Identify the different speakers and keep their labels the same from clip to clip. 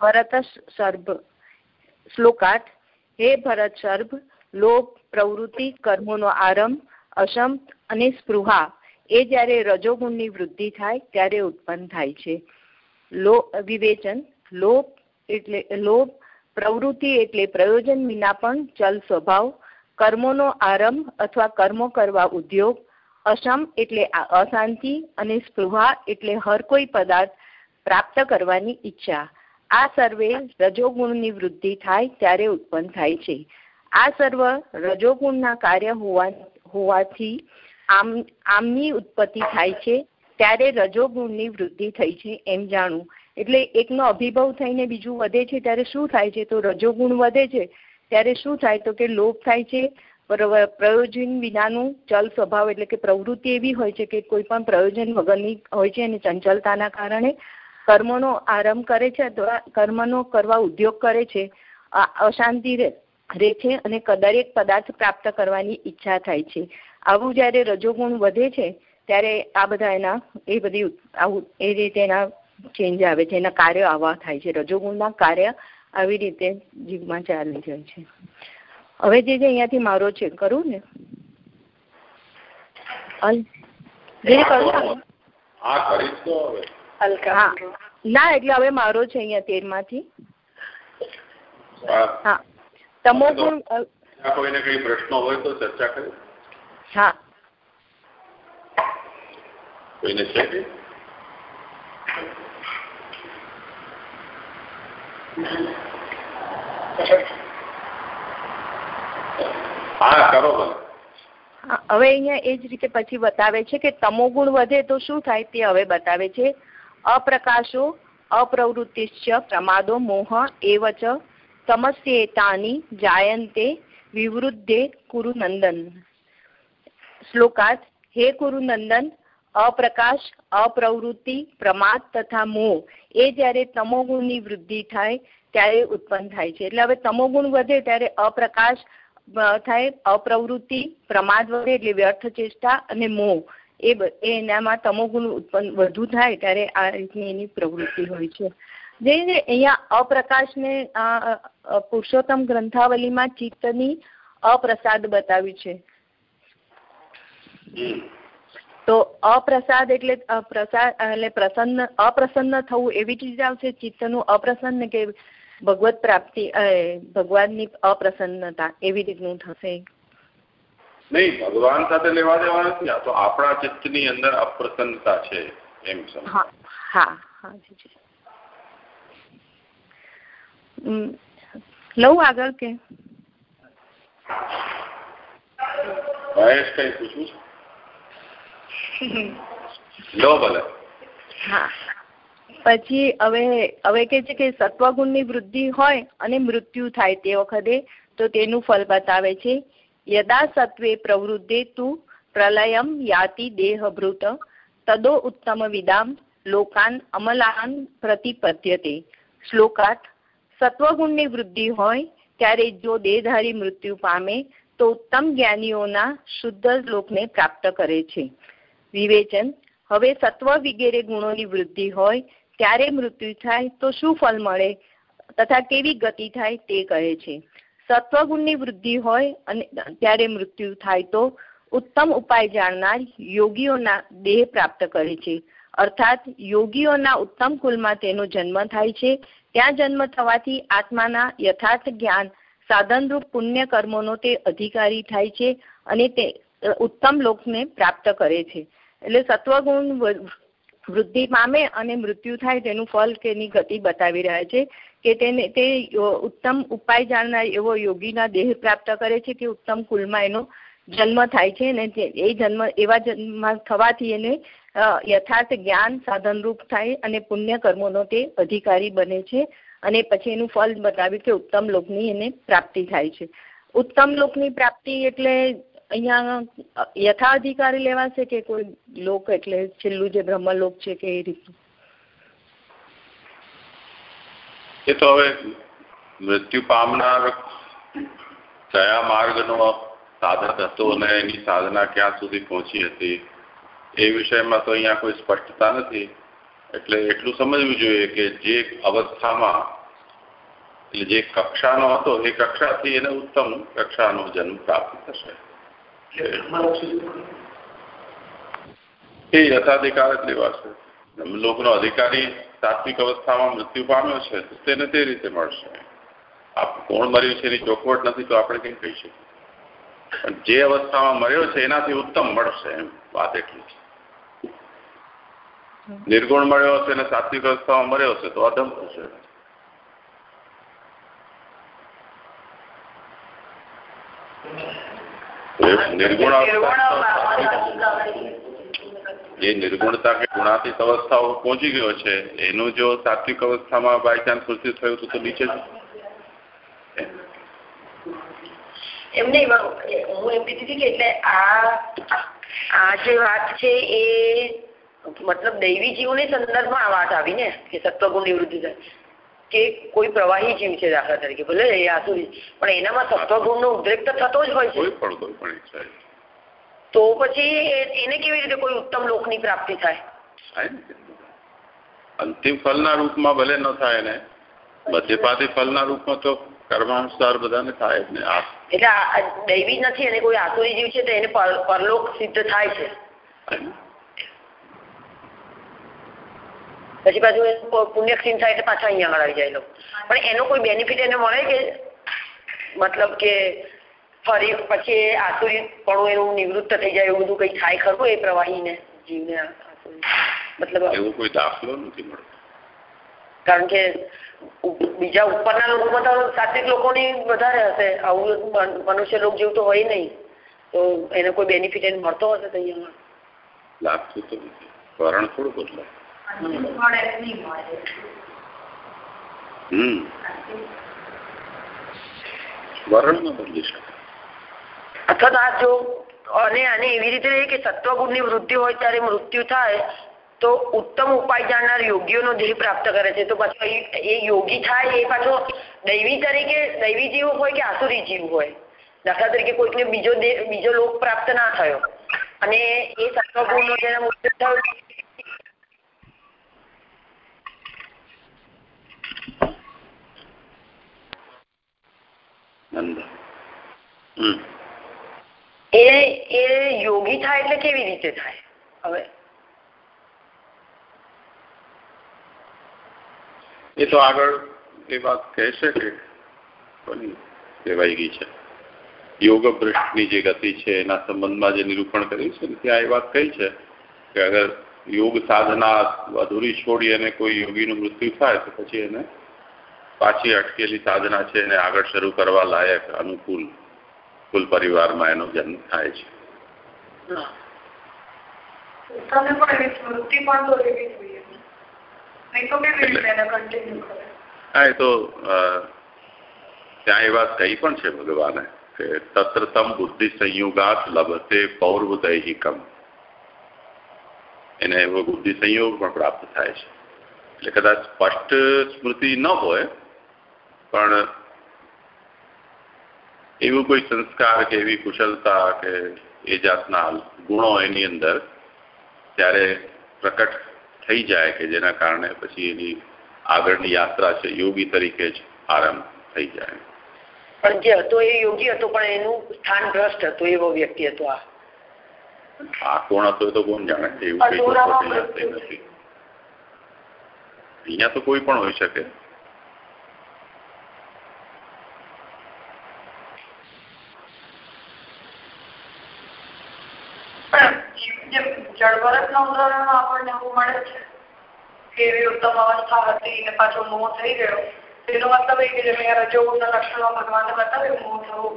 Speaker 1: ભરત સર્ભ શ્લોકાર્થ હે ભરત સર્ભ લોભ પ્રવૃત્તિ કર્મોનો આરંભ અસમ અને સ્પૃહા એ જ્યારે રજોગુણની વૃદ્ધિ થાય, ત્યારે ઉત્પન્ન થાય છે. લો, વિવેચન લોભ એટલે લોભ પ્રવૃત્તિ એટલે પ્રયોજન વિના પણ ચલ સ્વભાવ, કર્મોનો આરંભ અથવા કર્મો કરવા ઉદ્યોગ અસમ એટલે અશાંતિ અને સ્પૃહા એટલે હર કોઈ પદાર્થ પ્રાપ્ત કરવાની ઈચ્છા. આ સર્વે રજોગુણની વૃદ્ધિ થાય ત્યારે ઉત્પન્ન થાય છે. આ સર્વ રજોગુણના કાર્ય હોવા હોવાથી આમ આમની ઉત્પત્તિ થાય છે ત્યારે રજોગુણની વૃદ્ધિ થઈ છે એમ જાણવું એટલે એકનો અભિભવ થઈને બીજું વધે છે ત્યારે શું થાય છે? તો રજોગુણ વધે છે ત્યારે શું થાય? તો કે લોભ થાય છે. પ્રયોજન વિનાનું ચલ સ્વભાવ એટલે કે પ્રવૃત્તિ એવી હોય છે કે કોઈ પણ પ્રયોજન વગરની હોય છે અને ચંચલતાના કારણે કર્મનો આરંભ કરે છે અથવા કર્મનો કરવા ઉદ્યોગ કરે છે અશાંતિ રહે છે અને દરેક પદાર્થ પ્રાપ્ત કરવાની ઈચ્છા થાય છે. આવું જ્યારે રજોગુણ વધે છે ત્યારે આ બધા એના એ બધી આવું એ રીતે એના ચેન્જ આવે છે એના કાર્ય આવા થાય છે. રજોગુણના કાર્ય આવી રીતે જીવમાં ચાલી જાય છે. હવે જે છે અહીંયાથી મારો છે કરું ને? ના એટલે હવે મારો છે અહીંયા તેરમાંથી હા. તમો ગુણ
Speaker 2: કોઈને કઈ પ્રશ્નો હોય તો ચર્ચા કરી.
Speaker 1: હા.
Speaker 2: કોઈને છે કે હા કરો
Speaker 1: હવે અહીંયા એ જ રીતે પછી બતાવે છે કે તમોગુણ વધે તો શું થાય તે હવે બતાવે છે. અપ્રકાશો અપ્રવૃત્તિશ્ચ પ્રમાદો મોહ એવચ સમસ્યેતાની જાયંતે વિવૃદ્ધે કુરુનંદન શ્લોકાર્થ હે કુરુનંદન અપ્રકાશ અપ્રવૃત્તિ પ્રમાદ તથા મોહ એ જ્યારે તમોગુણની વૃદ્ધિ થાય, ત્યારે ઉત્પન્ન થાય છે. એટલે હવે તમોગુણ વધે ત્યારે અપ્રકાશ થાય, અપ્રવૃત્તિ, પ્રમાદ વધે એટલે વ્યર્થ ચેષ્ટા અને મોહ. એ એનામાં તમોગુણ ઉત્પન્ન વધુ થાય ત્યારે આ રીતની એની પ્રવૃત્તિ હોય છે. જે અહીંયા અપ્રકાશને પુરુષોત્તમ ગ્રંથાવલીમાં ચિત્તની અપ્રસાદ બતાવ્યું છે. તો અપ્રસાદ એટલે પ્રસાદ એટલે પ્રસન્ન અપ્રસન્ન થવું એવી ચીજ આવશે ચિત્તનું અપ્રસન્ન કે ભગવત પ્રાપ્તિ ભગવાનની અપ્રસન્નતા એવી રીતનું થશે.
Speaker 2: નહીં ભગવાન સાથે લેવા દેવા નથી આ તો આપણા ચિત્તની અંદર અપ્રસન્નતા છે એમ
Speaker 1: હા હા લઉં આગળ કે?
Speaker 2: મહેશ કઈ પૂછવું છે? લો ભલે.
Speaker 1: હા. પછી હવે હવે કે છે કે સત્વગુણની વૃદ્ધિ હોય અને મૃત્યુ થાય તે વખતે તો તેનું ફળ બતાવે છે. યદા સત્વે પ્રવૃદ્ધે તું પ્રલયમ યાતિ દેહભૃત તદો ઉત્તમ વિદામ લોકાન અમલાન પ્રતિપદ્યતે શ્લોકાર્થ સત્વગુણની વૃદ્ધિ હોય ત્યારે જો દેહધારી મૃત્યુ પામે, તો ઉત્તમ જ્ઞાનીઓના શુદ્ધ લોકને પ્રાપ્ત કરે છે. વિવેચન, હવે સત્વ વિગેરે ગુણોની વૃદ્ધિ હોય, ત્યારે મૃત્યુ થાય તો શું ફળ મળે, તથા કેવી ગતિ થાય તે કહે છે. સત્વગુણની વૃદ્ધિ હોય અને ત્યારે મૃત્યુ થાય તો ઉત્તમ ઉપાય જાણનાર યોગીઓના દેહ પ્રાપ્ત કરે છે. અર્થાત યોગીઓના ઉત્તમ કુલમાં તેનો જન્મ થાય છે. ત્યાં જન્મ થવાથી આત્માના યથાર્થ જ્ઞાન, સાધનરૂપ પુણ્ય કર્મોનો તે અધિકારી થાય છે અને તે ઉત્તમ લોકને પ્રાપ્ત કરે છે. એટલે સત્વગુણ વૃદ્ધિ પામે અને મૃત્યુ થાય તેનું ફલ કે એની ગતિ બતાવી રહ્યા છે કે તેને તે ઉત્તમ ઉપાય જાણનાર એવો યોગીના દેહ પ્રાપ્ત કરે છે કે ઉત્તમ કુલમાં એનો જન્મ થાય છે ને એ જન્મ એવા જન્મ થવાથી એને યથાર્થ જ્ઞાન સાધનરૂપ થાય અને પુણ્ય કર્મોનો તે અધિકારી બને છે અને પછી એનું ફલ બતાવ્યું કે ઉત્તમ લોકની એને પ્રાપ્તિ થાય છે. ઉત્તમ લોકની પ્રાપ્તિ એટલે અહીંયા યથાધિકારી લેવાશે કે કોઈ લોક એટલે છેલ્લું જે બ્રહ્મલોક છે કે એ રીતનું?
Speaker 2: એ તો હવે મૃત્યુ પામનાર કયા માર્ગનો સાધક હતો અને એની સાધના ક્યાં સુધી પહોંચી હતી? એ વિષયમાં તો અહીંયા કોઈ સ્પષ્ટતા નથી. એટલે એટલું સમજવું જોઈએ કે જે અવસ્થામાં, એટલે જે કક્ષાનો હતો, એ કક્ષાથી એને ઉત્તમ કક્ષાનો જન્મ પ્રાપ્ત થશે. એ યથાધિકાર જ લેવાશે લોકનો અધિકારી સાત્વિક અવસ્થામાં મૃત્યુ પામ્યો છે તેને તે રીતે મળશે. આપ કોણ મર્યું છે એની ચોખવટ નથી, તો આપણે કઈ કહી શકીએ? જે અવસ્થામાં મર્યો છે, એનાથી ઉત્તમ મળશે, એમ વાત એટલી છે. નિર્ગુણ મળ્યો હશે અને સાત્વિક અવસ્થામાં મર્યો હશે, તો અધમ થશે. જે નિર્ગુણતા કે ગુણાતીત અવસ્થાઓ પહોંચી ગયો છે એનું જો સાત્વિક અવસ્થામાં બાય ચાન્સ મૃત્યુ થયું તો નીચે જ.
Speaker 3: એમ નહીં હું એમ કીધી હતી કે એટલે આ આ જે વાત છે એ મતલબ દૈવી જીવોની સંદર્ભમાં આ વાત આવી ને કે સત્વગુણ નિવૃત્તિ થાય. કે કોઈ પ્રવાહી જીવ છે દાખલા તરીકે ભલે એ આસુરી પણ એનામાં સત્વગુણ નો ઉદ્રેક તો થતો જ હોય છે. તો પછી એને કેવી રીતે કોઈ ઉત્તમ લોકની પ્રાપ્તિ થાય?
Speaker 2: અંતિમ ફલના રૂપમાં ભલે ન થાય ને મધ્યપાતી ફલના રૂપમાં તો કર્માનુસાર બધાને થાય જ ને. આ
Speaker 3: એટલે દૈવી નથી અને કોઈ આસુરી જીવ છે તો એને પરલોક સિદ્ધ થાય છે. પછી પાછું પુણ્યક્ષીણ થાય એટલે પાછા અહીંયા આગળ આવી જાય પણ એનો કોઈ બેનિફિટ એને મળે કે મતલબ કે ફરી પછી આસુરી પણ એનું નિવૃત્ત થઈ જાય એવું બધું કઈ થાય ખરું એ પ્રવાહીને જીવને મતલબ
Speaker 2: એવું કોઈ દાખલો નથી મળતો.
Speaker 3: કારણ કે બીજા ઉપરના લોકોમાં તો સાત્વિક લોકોની વધારે હશે. આવું મનુષ્ય લોક જેવું તો હોય નહીં. તો એને કોઈ બેનિફિટ એને મળતો હશે તો અહીંયા
Speaker 2: લાગતું તો નથી. કારણ થોડું બદલાય.
Speaker 3: અથવા તો આ જો અને આને એવી રીતે રહે કે સત્વગુણની વૃદ્ધિ હોય ત્યારે મૃત્યુ થાય, તો ઉત્તમ ઉપાય જાણનાર યોગીઓનો દેહ પ્રાપ્ત કરે છે. તો પાછો એ યોગી થાય એ પાછો દૈવી તરીકે, દૈવી જીવ હોય કે આસુરી જીવ હોય? દાખલા તરીકે કોઈકને બીજો બીજો લોક પ્રાપ્ત ના થયો. અને એ સત્વગુણનો જેને મૃત્યુ થયો એ એ યોગી થાય એટલે કેવી રીતે થાય? હવે.
Speaker 2: એ તો આગળ એ વાત કહેશે કે કહેવાઈ ગઈ છે. યોગ ભ્રષ્ટની જે ગતિ છે એના સંબંધમાં જે નિરૂપણ કર્યું છે ત્યાં એ વાત કહી છે કે અગર યોગ સાધના અધૂરી છોડી અને કોઈ યોગીનું મૃત્યુ થાય તો પછી એને પાછી અટકેલી સાધના છે એને આગળ શરૂ કરવા લાયક અનુકૂળ કુલ પરિવારમાં એનો જન્મ થાય છે. હા. એ તો ત્યાં એ વાત કહી પણ છે ભગવાને કે તત્ર તમ બુદ્ધિ સંયોગાત લભતે પૌર્વદૈહિકમ. એને એવો બુદ્ધિ સંયોગ પણ પ્રાપ્ત થાય છે. એટલે કદાચ સ્પષ્ટ સ્મૃતિ ન હોય પણ એવું કોઈ સંસ્કાર કે એવી કુશળતા કે એ જાતના ગુણો એની અંદર ત્યારે પ્રકટ થઈ જાય કે જેના કારણે પછી એની આગળની યાત્રા છે યોગી તરીકે જ આરંભ થઈ જાય.
Speaker 3: પણ જે હતો એ યોગી હતો પણ એનું સ્થાન ભ્રષ્ટ હતું એવો વ્યક્તિ હતો આ.
Speaker 2: આ કોણ હતો તો કોણ જાણે? એવું કઈ નથી. અહીંયા તો કોઈ પણ હોઈ શકે.
Speaker 4: જળભરતના ઉદાહરણમાં આપણને એવું મળે છે કે એવી ઉત્તમ અવસ્થા હતી ને પાછો મોહ થઈ ગયો. એનો મતલબ એ કે જે મેં રજોગુણના લક્ષણો ભગવાને બતાવ્યું મોહ થવું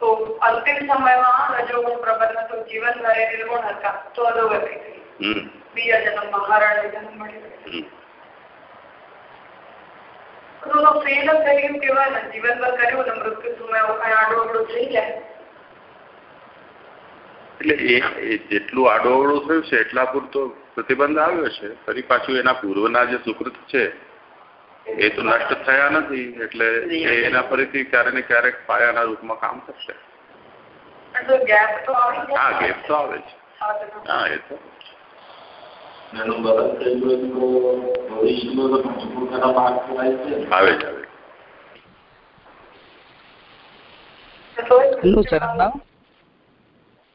Speaker 4: તો અંતિમ સમયમાં રજોગુણ પ્રબળ હતું જીવન ભરે નિર્ગુણ હતા. તો અધોગતિ થઈ. બીજા જન્મમાં હરણ જન્મ ફેલ જ થઈ ગયું કેવાય ને જીવનભર કર્યું ને મૃત્યુ સમય આડું અવડું થઈ જાય.
Speaker 2: એટલે એ જેટલું આડોવળું થયું છે એટલા પૂરતો પ્રતિબંધ આવ્યો છે. ફરી પાછું એના પૂર્વના જે સુકૃત છે એ તો નષ્ટ થયા નથી એટલે એના ફરીથી ક્યારે ને ક્યારેક પાયાના હા હા એ તો. આવે છે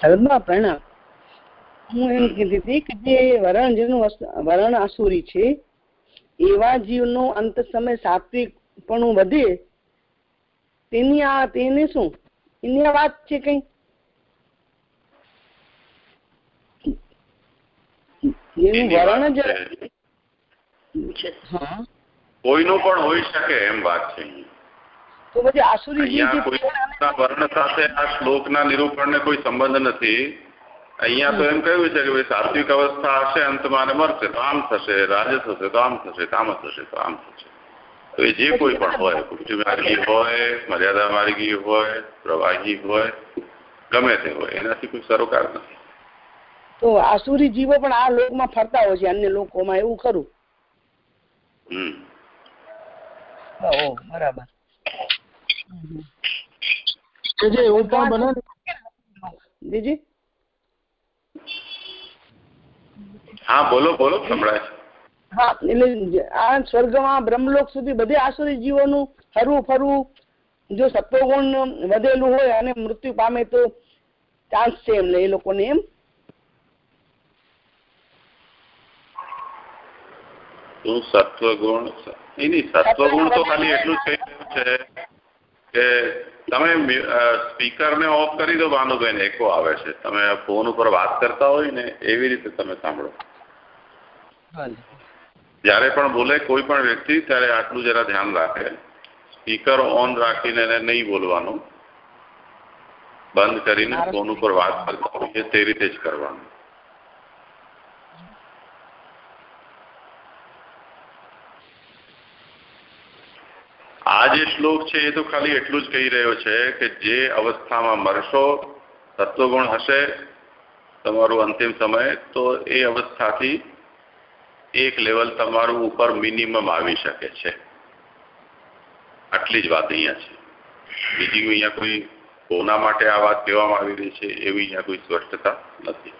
Speaker 5: શરદમાં પ્રણા હું એમ કીધી હતી કે જે વરણ જેનું વરણ આસુરી છે એવા જીવનો અંત સમય સાત્વિકપણું વધે તેની આ તેને શું એની આ વાત છે કઈ
Speaker 2: એનું
Speaker 5: વરણ જ.
Speaker 2: કોઈનું પણ હોઈ શકે એમ વાત છે.
Speaker 5: તો પછી આસુરી
Speaker 2: વર્ણ સાથે આ શ્લોકના નિરૂપણને કોઈ સંબંધ નથી. અહીંયા તો એમ કહ્યું છે કે ભાઈ સાત્વિક અવસ્થા હશે અંતમાં ને મરશે તો આમ થશે રાજસ હશે તો આમ થશે તામસ હશે તો આમ થશે. તો એ જે કોઈ પણ હોય પુષ્ટિ માર્ગી હોય મર્યાદા માર્ગી હોય પ્રવાહી હોય ગમે તે હોય એનાથી કોઈ સરોકાર નથી.
Speaker 5: તો આસુરી જીવો પણ આ લોકમાં ફરતા હોય છે અન્ય લોકોમાં એવું ખરું?
Speaker 2: હમ.
Speaker 5: બરાબર.
Speaker 6: જે એવું પણ બને ને.
Speaker 2: હા બોલો બોલો સંભળાય.
Speaker 5: હા એટલે આ સ્વર્ગમાં બ્રહ્મલોક સુધી બધે આસુરી જીવોનું હરવું ફરવું જો સત્વગુણ વધેલું હોય અને મૃત્યુ પામે તો ચાન્સ છે એમને એ લોકોને એમ?
Speaker 2: સત્વગુણ એની સત્વગુણ તો ખાલી એટલું છે. કે તમે સ્પીકરને ઓફ કરી દો ભાનુબેન એકો આવે છે. તમે ફોન ઉપર વાત કરતા હોય ને એવી રીતે તમે સાંભળો. જ્યારે પણ બોલે કોઈ પણ વ્યક્તિ ત્યારે આટલું જરા ધ્યાન રાખે. સ્પીકર ઓન રાખીને એને નહીં બોલવાનું. બંધ કરીને ફોન ઉપર વાત કરતા હોઈએ તે રીતે જ કરવાનું. આ જે શ્લોક છે એ તો ખાલી એટલું જ કહી રહ્યો છે કે જે અવસ્થામાં મરશો, તત્વગુણ હશે તમારું અંતિમ સમય, તો એ અવસ્થાથી એક લેવલ તમારું ઉપર મિનિમમ આવી શકે છે. આટલી જ વાત અહીંયા છે. બીજી અહીંયા કોઈ કોના માટે આ વાત કહેવામાં આવી રહી છે એવી અહીંયા કોઈ સ્પષ્ટતા નથી.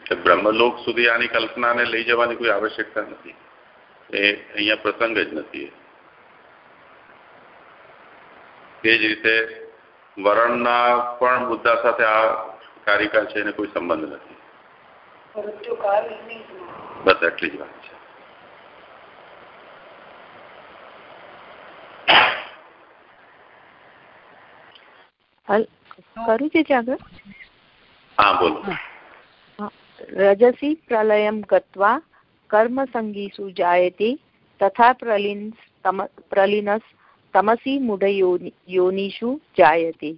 Speaker 2: એટલે બ્રહ્મલોક સુધી આની કલ્પનાને લઈ જવાની કોઈ આવશ્યકતા નથી. એ અહીંયા પ્રસંગ જ નથી. તે જ રીતે વરણના પણ મુદ્દા સાથે આ કારિકા છે એને કોઈ સંબંધ નથી. બસ એટલી જ વાત છે.
Speaker 1: કરું છે આગળ?
Speaker 2: હા બોલો.
Speaker 1: રજસી પ્રલયમ ગત્વા કર્મસંગીસુ જાયતે તથા પ્રલિન પ્રલિનસ તમસી મૂઢ યોનિષુ જાયતે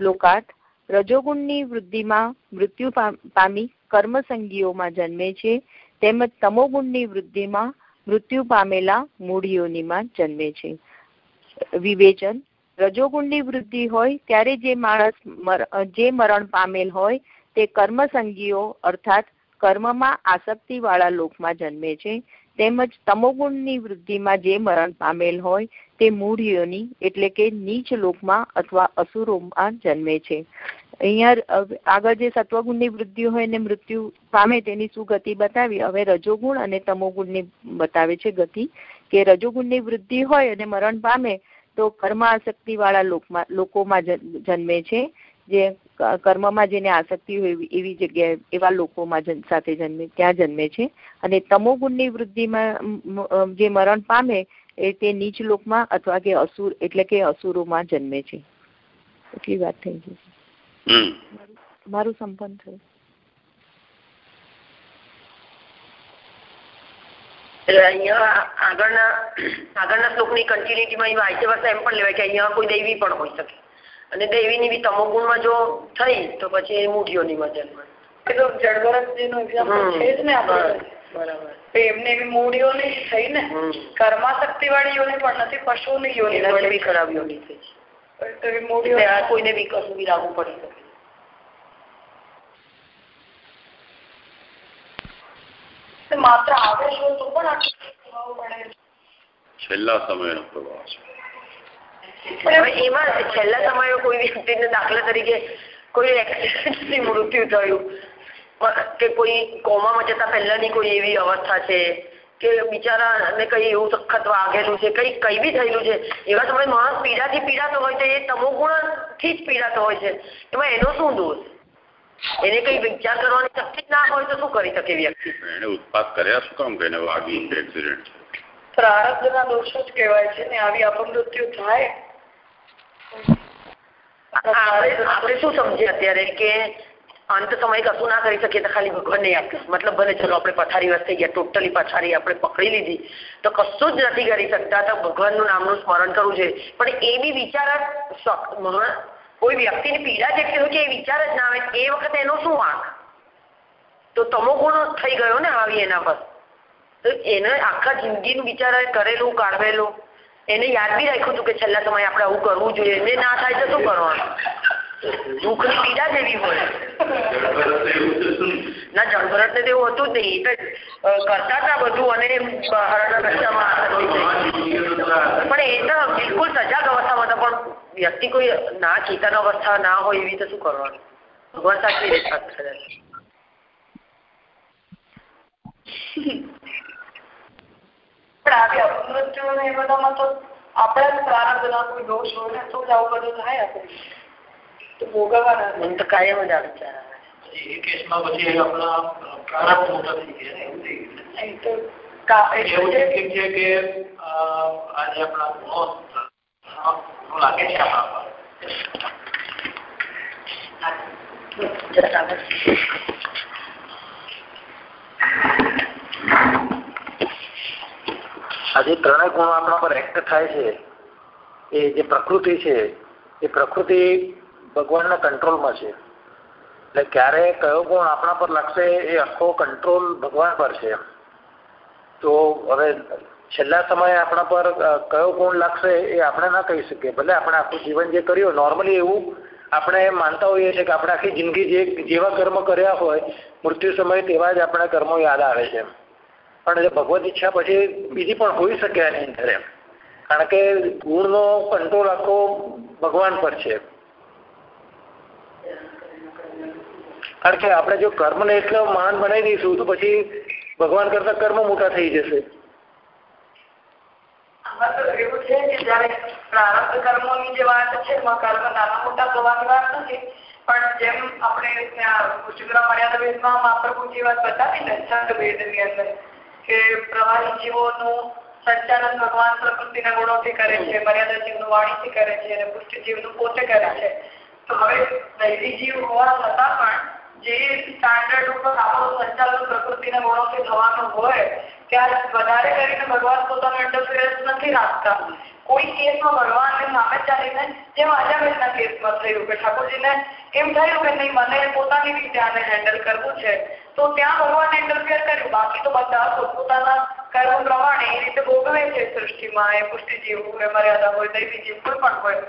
Speaker 1: શ્લોકાર્થ રજોગુણની વૃદ્ધિમાં મૃત્યુ પામી કર્મસંગીઓમાં જન્મે છે તેમજ તમોગુણની વૃદ્ધિમાં મૃત્યુ પામેલા મૂળ જન્મે છે. વિવેચન, રજોગુણની વૃદ્ધિ હોય ત્યારે જે માણસ જે મરણ પામેલ હોય તે કર્મસંગીઓ અર્થાત કર્મમાં આસક્તિ વાળા લોકમાં જન્મે છે. તેમજ તમોગુણની વૃદ્ધિમાં જે મરણ પામેલ હોય તે મૂળ યોની એટલે કે નીચ લોકમાં અથવા અસુરોમાં જન્મે છે. અહીંયા આગળ જે સત્વગુણની વૃદ્ધિ હોય ને મૃત્યુ પામે તેની શું ગતિ બતાવી, હવે રજોગુણ અને તમોગુણની બતાવે છે ગતિ, કે રજોગુણની વૃદ્ધિ હોય અને મરણ પામે તો કર્મ આસક્તિ વાળા લોકમાં લોકોમાં જન્મે છે, જે કર્મમાં જેને આસક્તિ હોય એવી જગ્યાએ એવા લોકોમાં સાથે જન્મે ત્યાં જન્મે છે. અને તમોગુણની વૃદ્ધિમાં જે મરણ પામે એ તે નીચ લોકમાં અથવા કે અસુર એટલે કે અસુરોમાં જન્મે છે. એટલી વાત થઈ ગઈ. મારું સંપન્ન થયું.
Speaker 3: એટલે અહીંયા આગળના આગળના શ્લોકની કન્ટિન્યુટીમાં એમ પણ લેવાય કે અહીંયા કોઈ દૈવી પણ હોઈ શકે. અને દૈવીની બી તમોગુણમાં જો થઈ તો પછી એ મૂઢીઓનીમાં જન્મ
Speaker 4: એ તો એક્ઝામ્પલ છે જ ને આપણે.
Speaker 3: બરાબર
Speaker 4: તો એમને એવી જ થઈ ને. કર્માશક્તિ વાળી યોની પણ નથી પશુની યોની
Speaker 3: ખરાબ યોની થઈ
Speaker 4: તો
Speaker 3: કોઈને બી કશું બી લાગુ પડી શકે.
Speaker 4: માત્ર આવેશ હોય તો પણ આટલું પ્રભાવ પડે
Speaker 2: છેલ્લા સમયનો પ્રભાવ છે.
Speaker 3: એમાં છેલ્લા સમયે કોઈ વ્યક્તિને દાખલા તરીકે કોઈ એક્સિડન્ટથી મૃત્યુ થયું કે કોઈ કોમામાં જતા પહેલાની કોઈ એવી અવસ્થા છે કે બિચારાને કઈ એવું સખત વાગેલું છે કઈ કઈ બી થયેલું છે એવા સમયે માણસ પીડાથી પીડાતો હોય છે એ તમોગુણથી જ પીડાતો હોય છે એમાં એનો શું દોષ? એને કઈ વિચાર કરવાની શક્તિ ના હોય તો શું કરી શકે વ્યક્તિ?
Speaker 2: એને ઉત્પાદ કર્યા શું કામ કે એને વાગી એક્સિડન્ટ
Speaker 4: પ્રારબ્ધના દોષ જ કહેવાય છે ને આવી અપમૃત્યુ થાય
Speaker 3: આપણે શું સમજીએ અત્યારે કે અંત સમય કશું ના કરી શકીએ તો ખાલી ભગવાન નહીં આપે મતલબ ભલે ચલો આપણે પથારી વસ્તી ગયા ટોટલી પથારી આપણે પકડી લીધી. તો કશું જ નથી કરી શકતા તો ભગવાનનું નામનું સ્મરણ કરવું જોઈએ. પણ એ બી વિચાર જ કોઈ વ્યક્તિની પીડા જેટલી હોય કે એ વિચાર જ ના આવે, એ વખતે એનો શું વાંક? તો તમો ગુણ થઈ ગયો ને આવી એના પર. તો એને આખા જિંદગીનું વિચાર કરેલું, કાઢવેલું. એને યાદ બી રાખ્યું હતું કે છેલ્લા સમયે આપણે આવું કરવું જોઈએ. એને ના થાય તો શું કરવાનું? દુઃખની પીડા જેવી હોય. ના જળભરત ને તેવું હતું જ નહીં. એ કરતા હતા બધું અને પણ એ તો બિલકુલ સજાગ અવસ્થામાં પણ વ્યક્તિ કોઈ ના ચેતન અવસ્થા ના હોય એવી તો શું કરવાનું? ભગવાન સાચી રીતે
Speaker 4: પણ આવી અપમૃત્યુ ને એ બધામાં તો આપણા જ પ્રારબ્ધના કોઈ દોષ હોય ને તો જ આવું બધું થાય આપણે. તો ભોગવવાના
Speaker 3: મને તો કાયમ જ આ વિચાર આવે
Speaker 7: એ કેસમાં પછી આપણા પ્રારબ્ધ મોટા થઈ ગયા એવું થઈ ગયું
Speaker 4: એ તો કા-
Speaker 7: એવું છે કે આજે આપણા ગુણો લાગે છે આપણા પર.
Speaker 3: જતા પછી
Speaker 7: આ જે ત્રણેય ગુણો આપણા પર એક્ટ થાય છે, એ જે પ્રકૃતિ છે, એ પ્રકૃતિ ભગવાનના કંટ્રોલમાં છે. એટલે ક્યારે કયો ગુણ આપણા પર લાગશે એ આખો કંટ્રોલ ભગવાન પર છે તો હવે છેલ્લા સમયે આપણા પર કયો ગુણ લાગશે એ આપણે ના કહી શકીએ. ભલે આપણે આખું જીવન જે કર્યું નોર્મલી એવું આપણે માનતા હોઈએ છીએ કે આપણે આખી જિંદગી જે, જેવા કર્મ કર્યા હોય, મૃત્યુ સમયે તેવા જ આપણા કર્મો યાદ આવે છે પણ ભગવત ઈચ્છા પછી બીજી પણ હોઈ શકે એની અંદર એમ. કારણ કે ગુણનો કંટ્રોલ આખો ભગવાન પર છે. કારણ કે આપણે જો કર્મને એટલો મહાન બનાવી દઈશું તો પછી ભગવાન કરતા કર્મ મોટા થઈ જશે.
Speaker 4: એવું છે કે જયારે કર્મોની જે વાત છે નાના મોટા થવાની વાત નથી, પણ જેમ આપણે ત્યાં પુષ્ટિગ્રહ મર્યાદા વેદમાં મહાપ્રભુજી વાત બતાવી ને, છંદ વેદની અંદર કે પ્રવાહી જીવોનું સંચાલન ભગવાન પ્રકૃતિના ગુણોથી કરે છે, મર્યાદા જીવનું વાણીથી કરે છે અને પુષ્ટિ જીવનું પોતે કરે છે. તો હવે દૈવી જીવ હોવા છતાં પણ જે સ્ટાન્ડર્ડ ઉપર આપણું સંચાલન પ્રકૃતિના ગુણોથી થવાનું હોય ત્યાં વધારે કરીને ભગવાન પોતાનો ઇન્ટરફિયરન્સ નથી રાખતા. કોઈ કેસમાં ભગવાનની સામે ચાલીને જેમ આજાબેનના કેસમાં થયું કે ઠાકોરજીને એમ થયું કે નહીં, મને પોતાની રીતે આને હેન્ડલ કરવું છે. તો ત્યાં ભગવાને ઇન્ટરફિયર કર્યું. બાકી તો બધા પોતપોતાના કર્મ પ્રમાણે એ રીતે ભોગવે છે સૃષ્ટિમાં, એ પુષ્ટિજીવ હોય, મર્યાદા હોય, દૈવી જીવ કોઈ પણ હોય.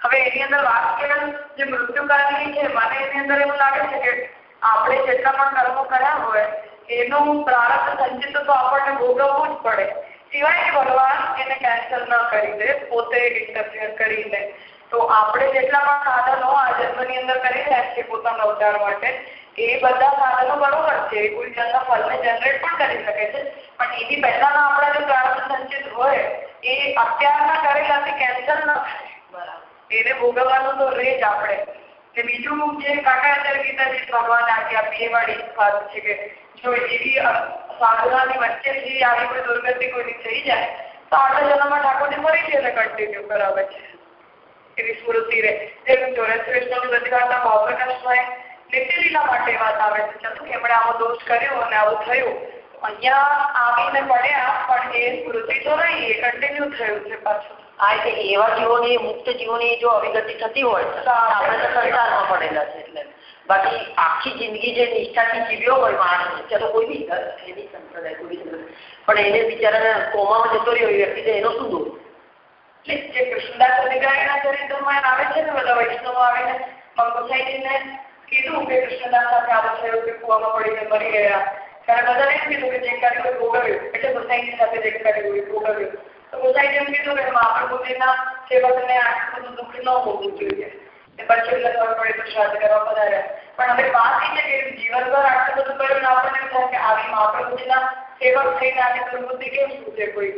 Speaker 4: હવે એની અંદર વાત જે મૃત્યુકાળની છે, મને એની અંદર એવું લાગે છે કે આપણે જેટલા પણ કર્મો કર્યા હોય, એનું પ્રારબ્ધ સંચિત તો આપણને ભોગવવું જ પડે. સિવાય કે ભગવાન એને કેન્સલ ન કરી દે પોતે ઇન્ટરફિયર કરી લે તો આપણે જેટલા પણ સાધનો આ જન્મની અંદર કરી રહ્યા છીએ પોતાના ઉદ્ધાર માટે એ બધા સાધનો બરોબર છે. એ જન્મ ફળને જનરેટ પણ કરી શકે છે. પણ એની પહેલાના આપણા જે પ્રારબ્ધ સંચિત હોય, એ અત્યારના કરેલાથી કેન્સલ ન થાય. એને ભોગવવાનું તો રહે જ આપણે. કે બીજું જે કાકા અત્યારે ગીતાજી ભગવાન આજ્ઞા આપી એ વાળી વાત છે કે જો એવી સાધનાની વચ્ચેથી આવી કોઈ દુર્ગતિ કોઈની થઈ જાય, તો આગળ જન્મમાં ઠાકોરજી ફરીથી એને કન્ટિન્યુ કરાવે છે. એવી સ્મૃતિ રહે. જેમ ચોરસ કૃષ્ણની બધી નિત્યલીલા માટે વાત આવે છે. ચાલો એમણે આવો દોષ કર્યો અને આવું થયું. અહીંયા આવીને પડ્યા પણ એ સ્મૃતિ તો નહીં એ કન્ટિન્યુ થયું છે પાછું.
Speaker 3: આ એટલે એવા જીવોની મુક્ત જીવોની જો અવિગતિ થતી હોય તો આપણે તો સંસારમાં પડેલા છે એટલે. બાકી આખી જિંદગી જે નિષ્ઠાથી જીવ્યો હોય માણસ ચાલો કોઈ બી એની સંપ્રદાય કોઈ બી સંપ્રદાય. પણ એને બિચારાને કોમામાં જતો રહ્યો વ્યક્તિ એનો શું દોષ?
Speaker 4: જે કૃષ્ણદાસ અધિકારીના ચરિત્રમાં આવે છે ને બધા વૈષ્ણવો આવીને ગોસાઈજીને કીધું કે કૃષ્ણદાસ સાથે આવું થયું કે કુવામાં પડીને મરી ગયા. ત્યારે બધાને એમ કીધું કે જે કાર્ય ભોગવ્યું. એટલે ગોસાઈની સાથે જે કાર્ય ભોગવ્યું. તો ગોસાઈ એમ કીધું કે મહાપ્રભુજીના સેવકને આટલું બધું દુઃખ ન હોવું જોઈએ. પછી એટલે ખબર પડે તો શ્રાદ્ધ કરવા પધાર્યા. પણ હવે વાત એ છે કે જીવનભર આટલું બધું કર્યું ને આપણને એમ થાય કે આવી સેવક થઈને આની પ્રવૃત્તિ કેમ કોઈ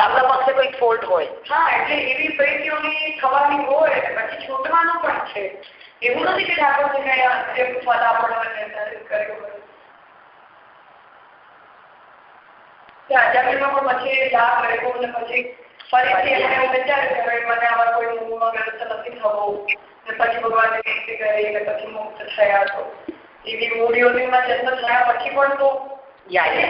Speaker 3: આપણા પાસે કોઈ ફોલ્ટ હોય.
Speaker 4: હા એટલે એવી પ્રેતીઓની થવાની હોય પછી છૂટવાનું પણ છે. એવું નથી કે ઠાકોરજી કઈ નિર્ધારિત કર્યું આઝાદીમાં પણ પછી લાભ રહ્યો પછી ફરીથી એમને એવું વિચારે કે હવે મને આમાં કોઈ મૂળમાં નથી થવું. ને પછી ભગવાનને કરી પછી મુક્ત થયા તો. એવી મૂળીઓમાં જન્મ થયા પછી પણ તો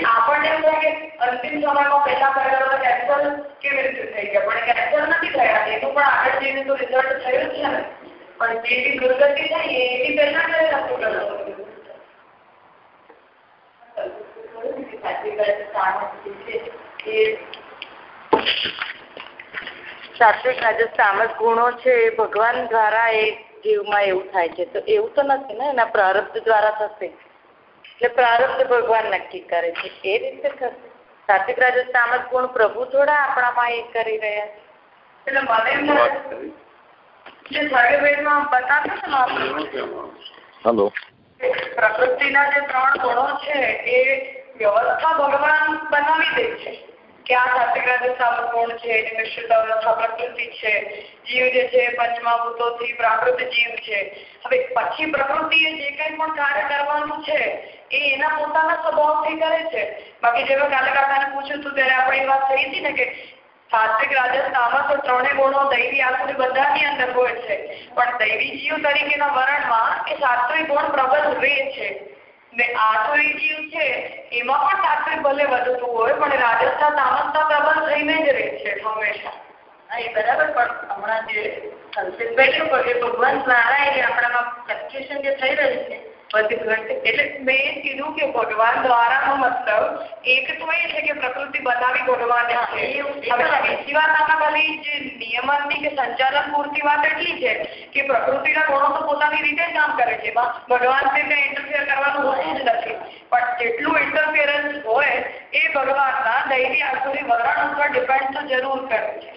Speaker 4: આપણને એવું થાય કે અંતિમ સમયમાં પહેલા કરેલો કેન્સલ કેવી રીતે થઈ ગયા? પણ કેન્સલ નથી થયા. એનું પણ આગળ જઈને તો રિઝલ્ટ થયું છે ને. પણ જેવી દુર્ગતિ થઈ એની પહેલા કરેલા પ્રોગ્રામ
Speaker 3: સાત્વિક તામસ ગુણો છે એ ભગવાન દ્વારા એ જીવમાં એવું થાય છે. તો એવું તો નથી ને? એના પ્રારબ્ધ દ્વારા થશે. એટલે પ્રારબ્ધ ભગવાન નક્કી કરે છે. એ રીતે થશે. સાત્વિક રાજસ તામસ ગુણ પ્રભુ થોડા આપણામાં એ કરી રહ્યા
Speaker 4: છે. એટલે મને
Speaker 8: હલો.
Speaker 4: પ્રકૃતિના જે ત્રણ ગુણો છે એ વ્યવસ્થા ભગવાન બનાવી દે છે. કે આ સાત્વિક ગુણ છે અવસ્થા પ્રકૃતિ છે. જીવ જે છે પંચમહાભૂતોથી પ્રાકૃત જીવ છે. હવે પછી પ્રકૃતિએ જે કંઈ પણ કાર્ય કરવાનું છે એ એના પોતાના સ્વભાવથી કરે છે. બાકી જેવા કાલે કાકાને પૂછ્યું હતું ત્યારે આપણે એ વાત થઈ હતી ને કે સાત્વિક રાજસ તામસ ત્રણે ગુણો દૈવી આકૃતિ બધાની અંદર હોય છે. પણ દૈવી જીવ તરીકેના વર્ણમાં એ સાત્વિક ગુણ પ્રબલ રહે છે. ને આસુરી જીવ છે, એમાં પણ સાત્વિક ભલે વધતું હોય, પણ રાજસ્થાન તામસતા પ્રબલ થઈને જ રહે છે હંમેશા.
Speaker 3: હા, એ બરાબર, પણ હમણાં જે સંસ્કૃત શું કહ્યું ભગવાન નારાયણ આપણામાં કન્ફ્યુઝન જે થઈ રહ્યું છે
Speaker 4: એટલે મેં કીધું કે ભગવાન દ્વારાનો મતલબ એક તો એ છે કે પ્રકૃતિ બનાવી ભગવાને છે હવે બીજી વાત આમાં ખાલી જે નિયમનની કે સંચાલન પૂરતી વાત એટલી છે કે પ્રકૃતિના ગુણો તો પોતાની રીતે જ કામ કરે છે ભગવાન છે ત્યાં ઇન્ટરફિયર કરવાનું હોતું જ નથી પણ જેટલું ઇન્ટરફિયરન્સ હોય એ ભગવાનના દૈવી આસુરી વરણ ઉપર ડિપેન્ડ તો જરૂર કરે છે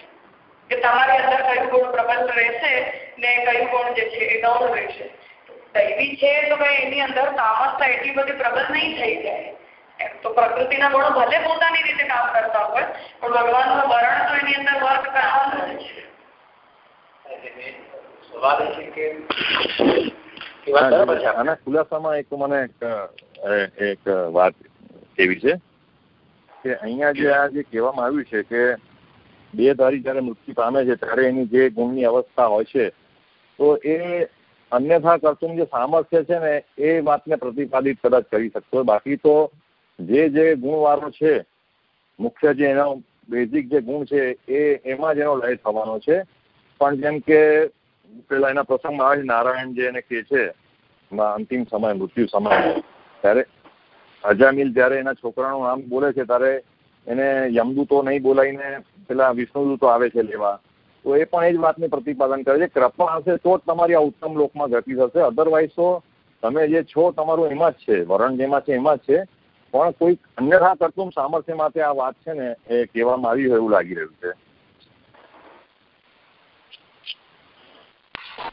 Speaker 4: કે તમારી અંદર કયું ગુણ પ્રબલ રહેશે ને કયું ગુણ જે છે એ ડોન રહેશે. દૈવી છે તો ભાઈ એની અંદર તામસતા એટલી બધી પ્રબલ નહીં થઈ જાય. એમ તો પ્રકૃતિના ગુણો ભલે પોતાની રીતે કામ કરતા હોય પણ ભગવાનનું વરણ તો એની અંદર વર્ક કરવાનું જ
Speaker 6: છે. આના ખુલાસામાં એક મને એક વાત એવી છે કે અહીંયા જે આ જે કહેવામાં આવ્યું છે કે બે ધારી જયારે મૃત્યુ પામે છે ત્યારે એની જે ગુણની અવસ્થા હોય છે તો એ અન્યથા કરતું જે સામર્થ્ય છે ને, એ વાતને પ્રતિપાદિત કદાચ કરી શકતો બાકી તો જે જે ગુણવાળો છે, મુખ્ય જે એનો બેઝિક જે ગુણ છે, એ એમાં જ એનો લય થવાનો છે. પણ જેમ કે પેલા એના પ્રસંગમાં આવે નારાયણ જે એને કહે છે અંતિમ સમય, મૃત્યુ સમય. ત્યારે અજામિલ જયારે એના છોકરાનું નામ બોલે છે, ત્યારે એને યમદૂતો નહીં બોલાવીને પેલા વિષ્ણુદૂતો આવે છે લેવા. તો એ પણ એ જ વાતને પ્રતિપાદન કરે છે. કૃપા હશે તો જ તમારી આ ઉત્તમ લોકમાં ગતિ થશે અધરવાઇઝ તો તમે જે છો તમારું એમાં જ છે. વરણ જેમાં છે એમાં જ છે. પણ કોઈ અન્યથા કરતું સામર્થ્ય માટે આ વાત છે ને, એ કહેવામાં આવી હોય એવું લાગી રહ્યું છે.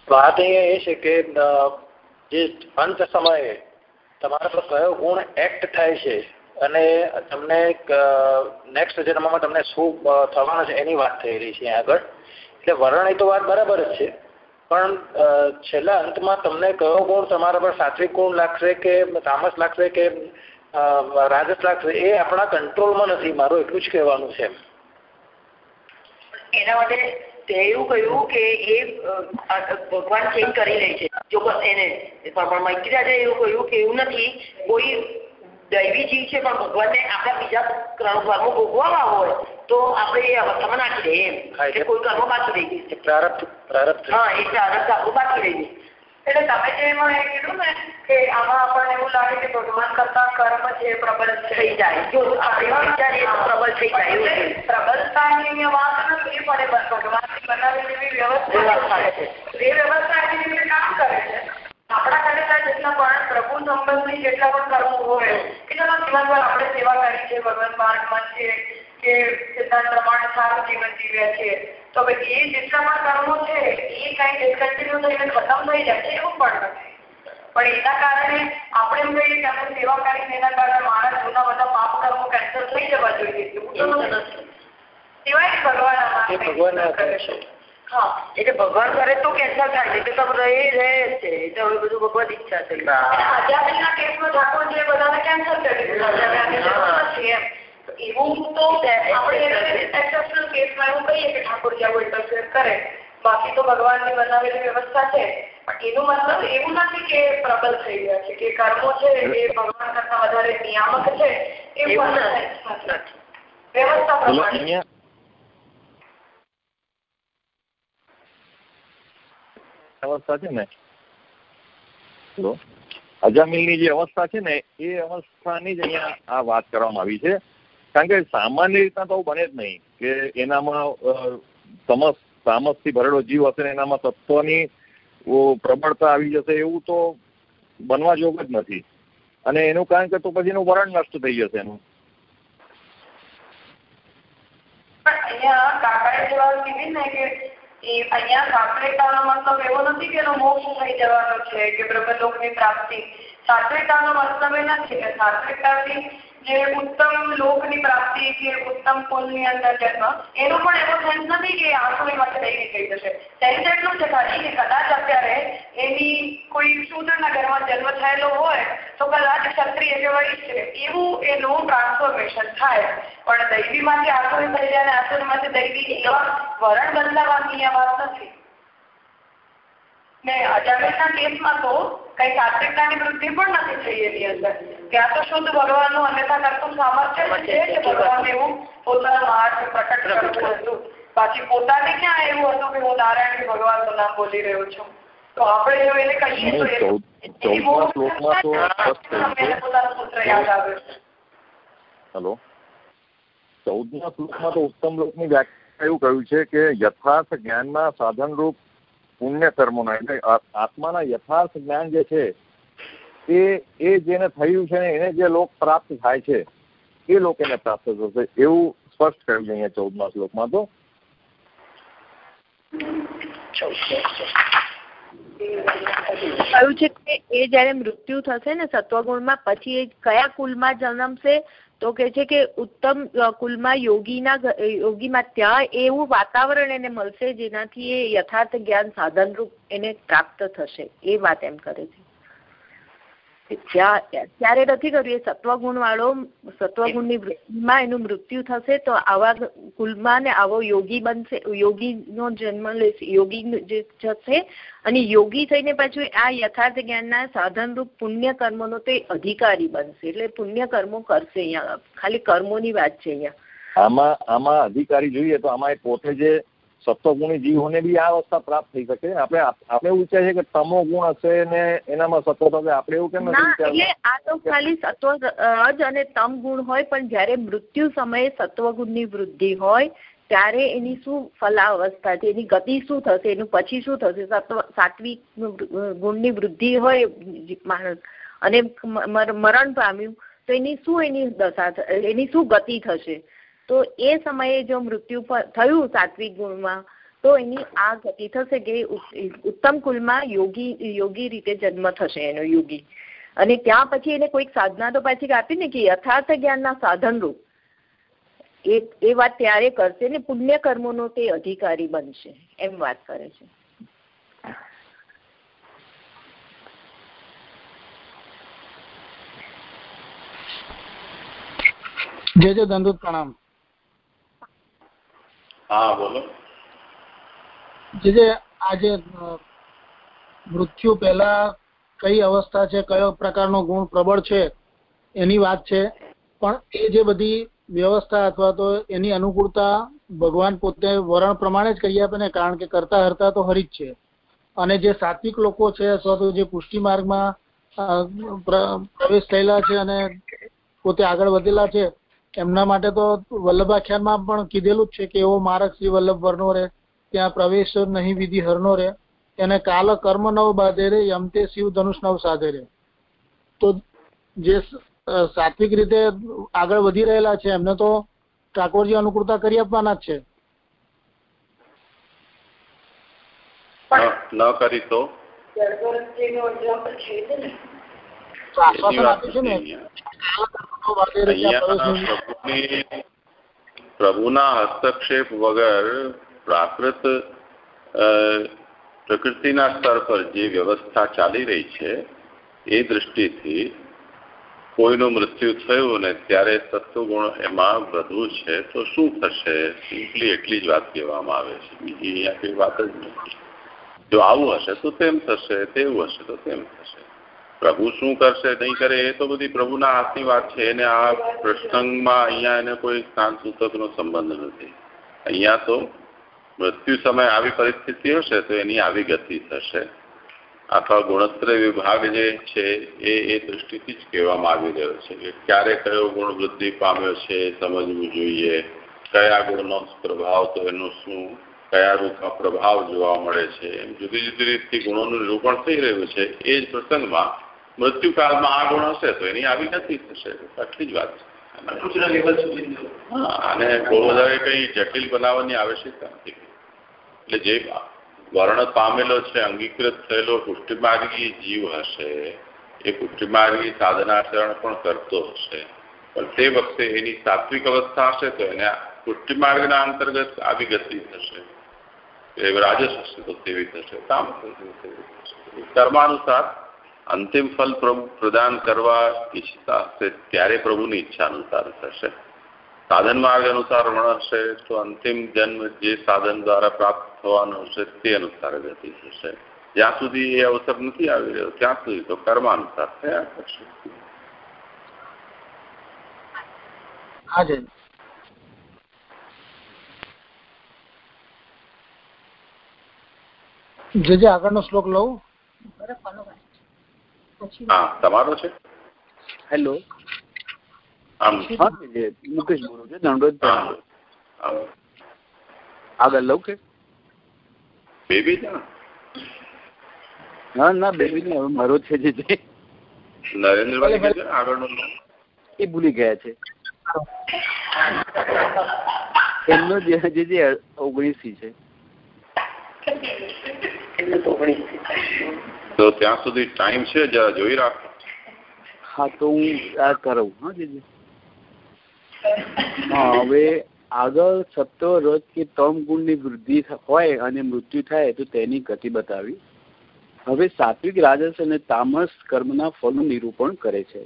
Speaker 7: વાત અહીંયા એ છે કે જે અંત સમયે તમારા પર કયો ગુણ એક્ટ થાય છે અને તમને નેક્સ્ટ જન્મમાં તમને શું થવાનું છે એની વાત થઈ રહી છે આગળ. એટલે એ તો વાત બરાબર જ છે. પણ છેલ્લા અંતમાં તમને કયો ગુણ તમારા પર સાત્વિક ગુણ લાગશે કે તામસ લાગશે કે રાજસ લાગશે એ આપણા કંટ્રોલમાં નથી. મારું એટલું જ કહેવાનું છે
Speaker 3: એના માટે તે એવું કહ્યું કે એ ભગવાન ચેન્જ કરી લે છે. જો એને પણ મૈત્રી રાજા એવું કહ્યું કે એવું નથી. કોઈ દૈવી જીવ છે પણ ભગવાનને આપણા બીજા કર્મ ભોગવવા હોય તો આપણે એ અવસ્થામાં નાખી દઈએ એમ. કે કોઈ કર્મ બાકી રહી ગયું
Speaker 7: પ્રારબ્ધ પ્રારબ્ધ
Speaker 3: હા એ પ્રારબ્ધ આપણું બાકી રહી ગયું
Speaker 4: એટલે તમે જે એમાં એ કીધું ને કે આમાં આપણને એવું લાગે કે ભગવાન કરતા કર્મ છે પ્રબલ
Speaker 3: થઈ જાય. જો આપણે વિચારીએ તો પ્રબલ થઈ જાય
Speaker 4: પ્રબલતાની વાત નથી પડે બસ ભગવાનની બનાવેલી વ્યવસ્થા છે. એ વ્યવસ્થા કામ કરે છે આપણા કરેલા જેટલા પણ પ્રભુ સંબંધી જેટલા પણ કર્મો હોય કે ચલો જીવનભર આપણે સેવા કરી છે ભગવાન માર્ગમાં છે કે સિદ્ધાંત પ્રમાણે સારું જીવન જીવ્યા છે. તો હવે એ જેટલા પણ કર્મો છે એ કઈ ડિસકન્ટિન્યુ થઈને ખતમ થઈ જાય છે એવું પણ નથી. પણ એના કારણે આપણે એમ કહીએ કે આપણે સેવા કરીને એના કારણે મારા જૂના બધા પાપ કર્મો કેન્સલ થઈ જવા જોઈએ. એવું તો નથી. સિવાય ભગવાન
Speaker 9: એ
Speaker 4: હા
Speaker 3: એટલે ભગવાન કરે તો કેન્સલ થાય છે તો એ રહે છે એટલે હવે બધું ભગવત ઈચ્છા
Speaker 4: થઈ કેસમાં ઠાકોરજીએ બધાને કરી. તો એવું તો આપણે exceptional કેસમાં એવું કહીએ કે ઠાકોરજી આવું interfere કરે. બાકી તો ભગવાનની બનાવેલી વ્યવસ્થા છે. પણ એનો મતલબ એવું નથી કે પ્રબલ થઈ ગયા છે કે કર્મો છે એ ભગવાન કરતા વધારે નિયામક છે એવું. વ્યવસ્થા પ્રમાણે.
Speaker 6: અવસ્થા છે ને? હેલો અજામિલની જે અવસ્થા છે ને, એ અવસ્થાની જ અહીંયા આ વાત કરવામાં આવી છે. કારણ કે સામાન્ય રીતના તો બને જ નહીં કે એનામાં તમસ તામસથી ભરેલો જીવ હશે ને એનામાં તત્વની પ્રબળતા આવી જશે એવું તો બનવા જોગ જ નથી. અને એનું કારણ કે તો પછી એનું વરણ નષ્ટ થઈ જશે એનું.
Speaker 4: અહીંયા કાકાએ જે વાત કીધી ને કે એ અહીંયા સાત્વિકતાનો મતલબ એવો નથી કે એનો મોક્ષ થઈ જવાનો છે કે બ્રહ્મલોકની પ્રાપ્તિ. સાત્વિકતાનો મતલબ એ નથી કે સાત્વિકતાથી જે ઉત્તમ લોકની પ્રાપ્તિ કે ઉત્તમ કુલની અંદર જન્મ, એનો પણ એવો સેન્સ નથી કે આંસુમાંથી દૈવી થઈ જશે. સેન્સ એટલું છે ખાલી કે કદાચ અત્યારે એની કોઈ શૂદ્રના ઘરમાં જન્મ થયેલો હોય, તો કદાચ ક્ષત્રિય કે વૈશ્ય, એવું એનું ટ્રાન્સફોર્મેશન થાય. પણ દૈવીમાંથી આસુરી થઈ જાય અને આસુરમાંથી દૈવી એવા વરણ બદલાવાની આ વાત નથી. ને અજામિલના કેસમાં તો કઈ સાત્વિકતાની વૃદ્ધિ પણ નથી થઈ એની અંદર. ત્યાં તો શુદ્ધ ભગવાનનું અન્યથા કરતું સામર્થ્ય છે કે ભગવાન એવું પોતાના માર્ગ પ્રકટ કરવું હતું. બાકી પોતાને ક્યાં એવું હતું કે હું નારાયણ ભગવાનનું નામ બોલી રહ્યો છું? તો આપણે જો એને કહીએ તો
Speaker 6: ચૌદમા શ્લોકમાં તો.
Speaker 4: પોતાનું સૂત્ર યાદ આવ્યું છે.
Speaker 6: હલો. ચૌદમા શ્લોકમાં તો ઉત્તમ લોકની વ્યાખ્યા એવું કહ્યું છે કે યથાર્થ જ્ઞાનના સાધનરૂપ પુણ્ય કર્મોના એટલે આત્માના યથાર્થ જ્ઞાન જે છે, એ એ જેને થયું છે ને એને જે લોક પ્રાપ્ત થાય છે, એ લોક પ્રાપ્ત થશે. એવું સ્પષ્ટ કહ્યું છે અહીંયા ચૌદમા શ્લોકમાં તો.
Speaker 1: કહ્યું છે કે એ જયારે મૃત્યુ થશે ને સત્વગુણમાં, પછી એ કયા કુલમાં જન્મશે તો કે છે કે ઉત્તમ કુલમાં યોગીના યોગીમાં ત્યાં એવું વાતાવરણ એને મળશે જેનાથી એ યથાર્થ જ્ઞાન સાધનરૂપ એને પ્રાપ્ત થશે. એ વાત એમ કરે છે. ત્યારે નથી કર્યું. એ સત્વગુણ વાળો સત્વગુણની વૃત્તિમાં એનું મૃત્યુ થશે તો આવા કુલમાં ને આવો યોગી બનશે. યોગીનો જન્મ લેશે. યોગી જે થશે અને યોગી થઈને પાછું આ યથાર્થ જ્ઞાનના સાધનરૂપ પુણ્ય કર્મોનો તે અધિકારી બનશે. એટલે પુણ્ય કર્મો કરશે અહીંયા. ખાલી કર્મોની વાત છે અહીંયા.
Speaker 6: આમાં આમાં અધિકારી જોઈએ તો આમાં પોતે જે સત્વગુણી જીવોને બી આ અવસ્થા પ્રાપ્ત થઈ શકે. આપણે આપણે એવું વિચારીએ કે તમો ગુણ હશે ને એનામાં સત્વ થશે આપણે એવું કેમ નથી
Speaker 1: એટલે આ તો ખાલી સત્વ જ અને તમ ગુણ હોય પણ જ્યારે મૃત્યુ સમયે સત્વગુણની વૃદ્ધિ હોય ત્યારે એની શું ફલાવસ્થા છે એની ગતિ શું થશે એનું પછી શું થશે? સાત્વિક ગુણની વૃદ્ધિ હોય માણસ અને મરણ પામ્યું તો એની શું એની દશા એની શું ગતિ થશે? તો એ સમયે જો મૃત્યુ થયું સાત્વિક ગુણમાં, તો એની આ ગતિ થશે કે ઉત્તમ કુલમાં યોગી યોગી રીતે જન્મ થશે એનો યોગી. અને ત્યાં પછી એને કોઈક સાધના તો પાછી આપી ને કે યથાર્થ જ્ઞાનના સાધન રૂપ એ એ વાત ત્યારે કરશે ને પુણ્ય કર્મોનો તે અધિકારી બનશે, એમ વાત કરે છે.
Speaker 6: જય જય દંડોત પ્રણામ. મૃત્યુ પહેલા કઈ અવસ્થા છે, કયો પ્રકારનો ગુણ પ્રબળ છે, એની વાત છે. પણ એ જે બધી વ્યવસ્થા અથવા તો એની અનુકૂળતા ભગવાન પોતે વરણ પ્રમાણે જ કરી આપે ને, કારણ કે કરતા હરતા તો હરી જ છે. અને જે સાત્વિક લોકો છે અથવા તો જે પુષ્ટિ માર્ગમાં પ્રવેશ થયેલા છે અને પોતે આગળ વધેલા છે
Speaker 10: એમના માટે તો વલ્લભાખ્યાનમાં પણ કીધેલું જ છે કે એવો માર્ગ શ્રી વલ્લભ વરનો રે ત્યાં પ્રવેશ નહીં વિધિ હરનો રે એને કાલ કર્મ નવ બાધે રે યમતે શિવ ધનુષ નવ સાધે રે. તો જે સાત્વિક રીતે આગળ વધી રહેલા છે એમને તો ઠાકોરજી અનુકૂળતા કરી આપવાના જ છે.
Speaker 2: ન કરી તો? પ્રભુના હસ્તક્ષેપ વગર પ્રાકૃત પ્રકૃતિના સ્તર પર જે વ્યવસ્થા ચાલી રહી છે એ દૃષ્ટિથી કોઈનું મૃત્યુ થયું ને ત્યારે સત્વગુણ એમાં વધુ છે તો શું થશે? સિમ્પલી એટલી જ વાત કહેવામાં આવે છે. બીજી અહીંયા કઈ વાત જ નથી. જો આવું હશે તો તેમ થશે તેવું હશે તો તેમ થશે. પ્રભુ શું કરશે, નહીં કરે, એ તો બધી પ્રભુના હાથની વાત છે. એને આ પ્રસંગમાં અહીંયા એને કોઈ સ્થાન સૂતકનો સંબંધ નથી. અહીંયા તો મૃત્યુ સમય આવી પરિસ્થિતિ હશે તો એની આવી ગતિ થશે. આખા ગુણોત્તર વિભાગ જે છે, એ એ દૃષ્ટિથી જ કહેવામાં આવી રહ્યો છે કે ક્યારે કયો ગુણ વૃદ્ધિ પામ્યો છે, સમજવું જોઈએ. કયા ગુણનો પ્રભાવ તો એનો શું? કયા રૂપમાં પ્રભાવ જોવા મળે છે? એમ જુદી જુદી રીતથી ગુણોનું નિરૂપણ થઈ રહ્યું છે. એ પ્રસંગમાં મૃત્યુકાળમાં આ ગુણ હશે તો એની આવી નથી થશે. આટલી જ વાત છે. અને બહુ વધારે કઈ જટિલ બનાવવાની આવશ્યકતા નથી. એટલે જે વર્ણ પામેલો છે અંગીકૃત થયેલો પુષ્ટિમાર્ગી જીવ હશે એ પુષ્ટિમાર્ગી સાધનાચરણ પણ કરતો હશે. પણ તે વખતે એની સાત્વિક અવસ્થા હશે તો એને પુષ્ટિમાર્ગના અંતર્ગત આવી ગતિ થશે. એ રાજસ હશે તો તેવી થશે. કામ કર્માનુસાર અંતિમ ફલ પ્રભુ પ્રદાન કરવા ઈચ્છતા હશે ત્યારે પ્રભુની ઈચ્છા અનુસાર થશે. સાધન માર્ગ અનુસાર વર્ણ હશે તો અંતિમ જન્મ જે સાધન દ્વારા પ્રાપ્ત થવાનું હશે તે અનુસાર ગતિ થશે. જ્યાં સુધી એ અવસર નથી આવી રહ્યો ત્યાં સુધી તો કર્માનુસાર થયા કરશે.
Speaker 10: હાજી જે જે આગળનો શ્લોક લઉં.
Speaker 2: હા તમારો છે?
Speaker 11: હેલો
Speaker 2: આમ
Speaker 11: મુકેશ બોલું છું દંડોદ આગળ લઉં કે?
Speaker 2: બેબી ના?
Speaker 11: ના બેબી ને હવે મારો છે જે છે.
Speaker 2: નરેન્દ્રભાઈ આગળનું
Speaker 11: એ ભૂલી ગયા છે. એમનો જે જે જે ઓગણીસી છે.
Speaker 2: તો ત્યાં સુધી ટાઈમ છે? જરા જોઈ રાખ.
Speaker 11: હા, તો હું આ કરું. હા જીજી હા, હવે આગળ સત્વ રજ કે તમ ગુણની વૃદ્ધિ હોય અને મૃત્યુ થાય તો તેની ગતિ બતાવી. હવે સાત્વિક રાજસ અને તામસ કર્મના ફળનું નિરૂપણ કરે છે.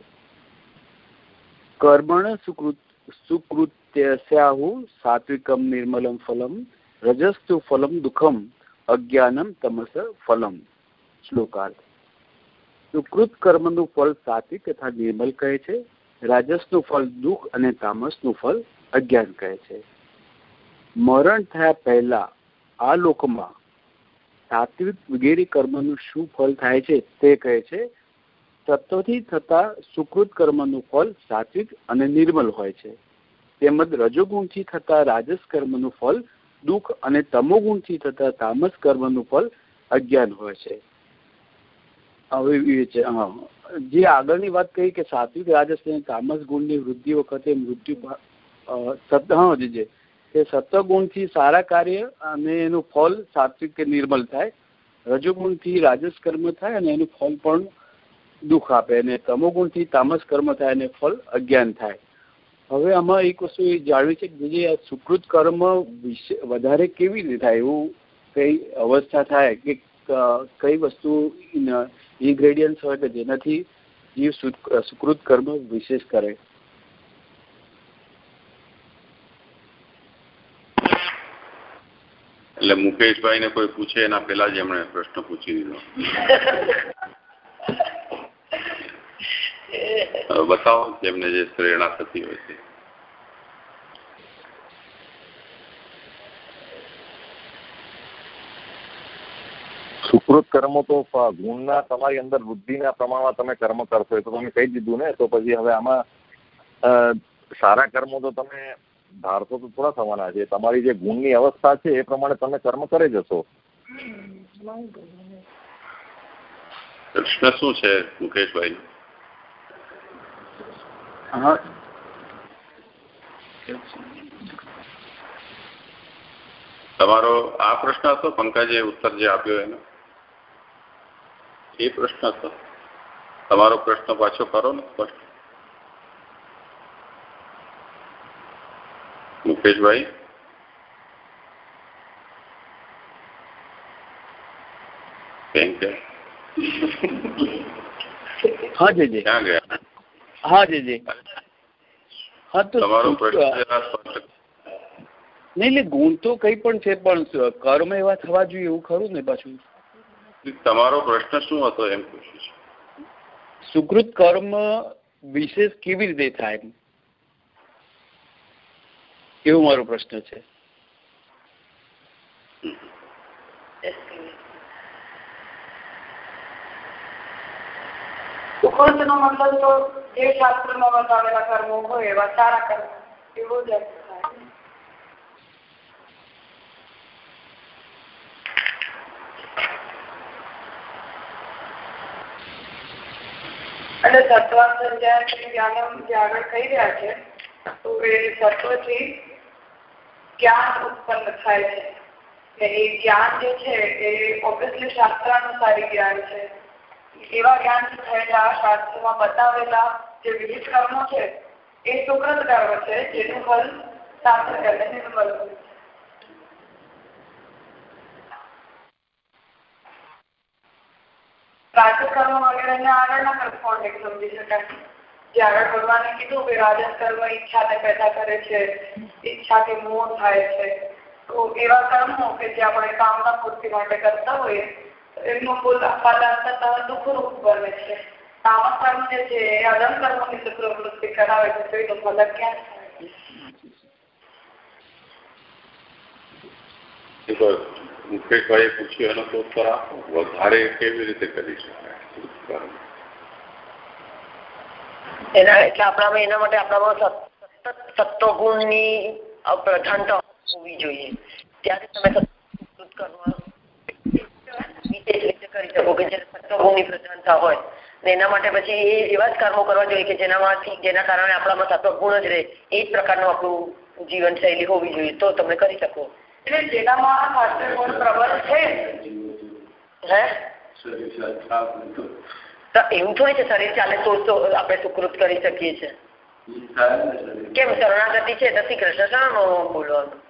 Speaker 11: કર્મણ સુકૃત સુકૃત્યસ્યાહુ સાત્વિકમ નિર્મલમ ફલમ, રજસ્તુ ફલમ દુઃખમ, અજ્ઞાનમ તમસ ફલમ. શ્લોકાર્થ. સુકૃત કર્મનું ફળ સાત્વિક તથા નિર્મલ કહે છે, રાજસનું ફળ દુઃખ અને તામસનું ફળ અજ્ઞાન કહે છે. મરણ થયા પહેલા આ લોકમાં સાત્વિક વગેરે કર્મનું શું ફળ થાય છે તે કહે છે, તત્વથી થતા સુકૃત કર્મનું ફળ સાત્વિક અને નિર્મલ હોય છે. તેમજ રજોગુણથી થતા રાજસ કર્મનું ફળ દુઃખ અને તમોગુણથી થતા તામસ કર્મનું ફળ અજ્ઞાન હોય છે. હવે છે, હા. જે આગળની વાત કહી કે સાત્વિક રાજસ તામસ ગુણની વૃદ્ધિ વખતે મૃત્યુ સત, હા, જે કે સત્વગુણથી સારા કાર્ય અને એનું ફળ સાત્વિક કે નિર્મલ થાય. રજોગુણથી રાજસ કર્મ થાય અને એનું ફળ પણ દુઃખ આપે અને તમોગુણથી તામસ કર્મ થાય અને ફળ અજ્ઞાન થાય. હવે આમાં એક વસ્તુ એ જાણવી છે કે જે આ સુકૃત કર્મ વિશે વધારે કેવી રીતે થાય એવું કઈ અવસ્થા થાય કે કઈ વસ્તુ ઇન્ગ્રેડિયન્ટ્સ હોય કે જેનાથી જીવ સુકૃત કર્મ વિશેષ કરે.
Speaker 2: એટલે મુકેશભાઈ ને કોઈ પૂછે એના પેલા જ એમણે પ્રશ્ન પૂછી દીધો બતાવો તેમને જે પ્રેરણા થતી હોય છે.
Speaker 6: સુકૃત કર્મો તો ગુણના તમારી અંદર વૃદ્ધિના પ્રમાણમાં તમે કર્મ કરશો એ તો તમે કહી દીધું ને તો પછી હવે આમાં સારા કર્મો તો તમે ધારશો તો થોડા થવાના છે. તમારી જે ગુણની અવસ્થા છે એ પ્રમાણે તમે કર્મ કરે જશો.
Speaker 2: પ્રશ્ન શું છે મુકેશભાઈ?
Speaker 11: હા.
Speaker 2: તમારો આ પ્રશ્ન હતો પંકજે ઉત્તર જે આપ્યો એનો? એ પ્રશ્ન હતો. તમારો પ્રશ્ન પાછો કરો ને? સ્પષ્ટ. મુકેશભાઈ?
Speaker 11: હા જીજી.
Speaker 2: ક્યાં ગયા?
Speaker 11: હા જીજી. હા તો
Speaker 2: તમારો પ્રશ્ન
Speaker 11: નહીં એટલે ગુણ તો કઈ પણ છે પણ કર્મ એવા થવા જોઈએ એવું ખરું ને પાછું?
Speaker 2: તમારો પ્રશ્ન શું હતો એમ પૂછ્યું છે.
Speaker 11: સુકૃત કર્મ વિશેષ કેવી રીતે થાય એવો મારો પ્રશ્ન છે.
Speaker 4: સુકૃત નો મતલબ તો જે શાસ્ત્રમાં બતાવેલા કર્મો હોય એવા સારા કર્મ એવું જ સત્વ સંજ્ઞા કે જ્ઞાનમ જે આગળ કહી રહ્યા છે, તો એ સત્વથી જ્ઞાન ઉત્પન્ન થાય છે ને એ જ્ઞાન જે છે, એ ઓબ્વિયસલી શાસ્ત્રાનુસારી જ્ઞાન છે એવા જ્ઞાન થયેલા શાસ્ત્રમાં બતાવેલા જે વિવિધ કર્મો છે, એ સુકૃત કર્મ છે, જેનું ફલ શાસ્ત્ર નિર્મલ હોય છે. વગેરે વગેરેને આગળના એક સમજી શકાય? જે આગળ ભગવાને કીધું કે રાજકર્મ ઈચ્છાને પેદા કરે છે, ઈચ્છાથી મોહ થાય છે. તો એવા કર્મો કે જે આપણે કામના પૂર્તિ માટે કરતા હોઈએ એમનું ફૂલ ફલ અંતતઃ દુઃખરૂપ બને છે. કામ કર્મ જે છે, એ અદમ કર્મોની પ્રવૃત્તિ કરાવે છે, તો એનું ફલ ક્યાં થાય?
Speaker 2: મુકેશભાઈએ પૂછ્યું એનો તો ઉત્તર આપો. વધારે કેવી રીતે કરી શકાય?
Speaker 3: એના એટલે આપણામાં એના માટે આપણામાં સતત સત્વગુણની પ્રધાનતા હોવી જોઈએ. ત્યારે તમે કરી શકો કે જ્યારે સત્વગુણની પ્રધાનતા હોય. ને એના માટે પછી એ એવા જ કર્મો કરવા જોઈએ કે જેનામાંથી, જેના કારણે આપણામાં સત્વગુણ જ રહે. એ જ પ્રકારનું આપણું જીવનશૈલી હોવી જોઈએ. તો તમે કરી શકો.
Speaker 4: એટલે જેનામાં શાસ્ત્રીય ગુણ પ્રબળ છે.
Speaker 3: હે? તો એવું થોડી છે, શરીર ચાલે તો તો આપણે સુકૃત કરી શકીએ છીએ. કેમ? શરણાગતિ છે નથી કૃષ્ણ બોલવાનું.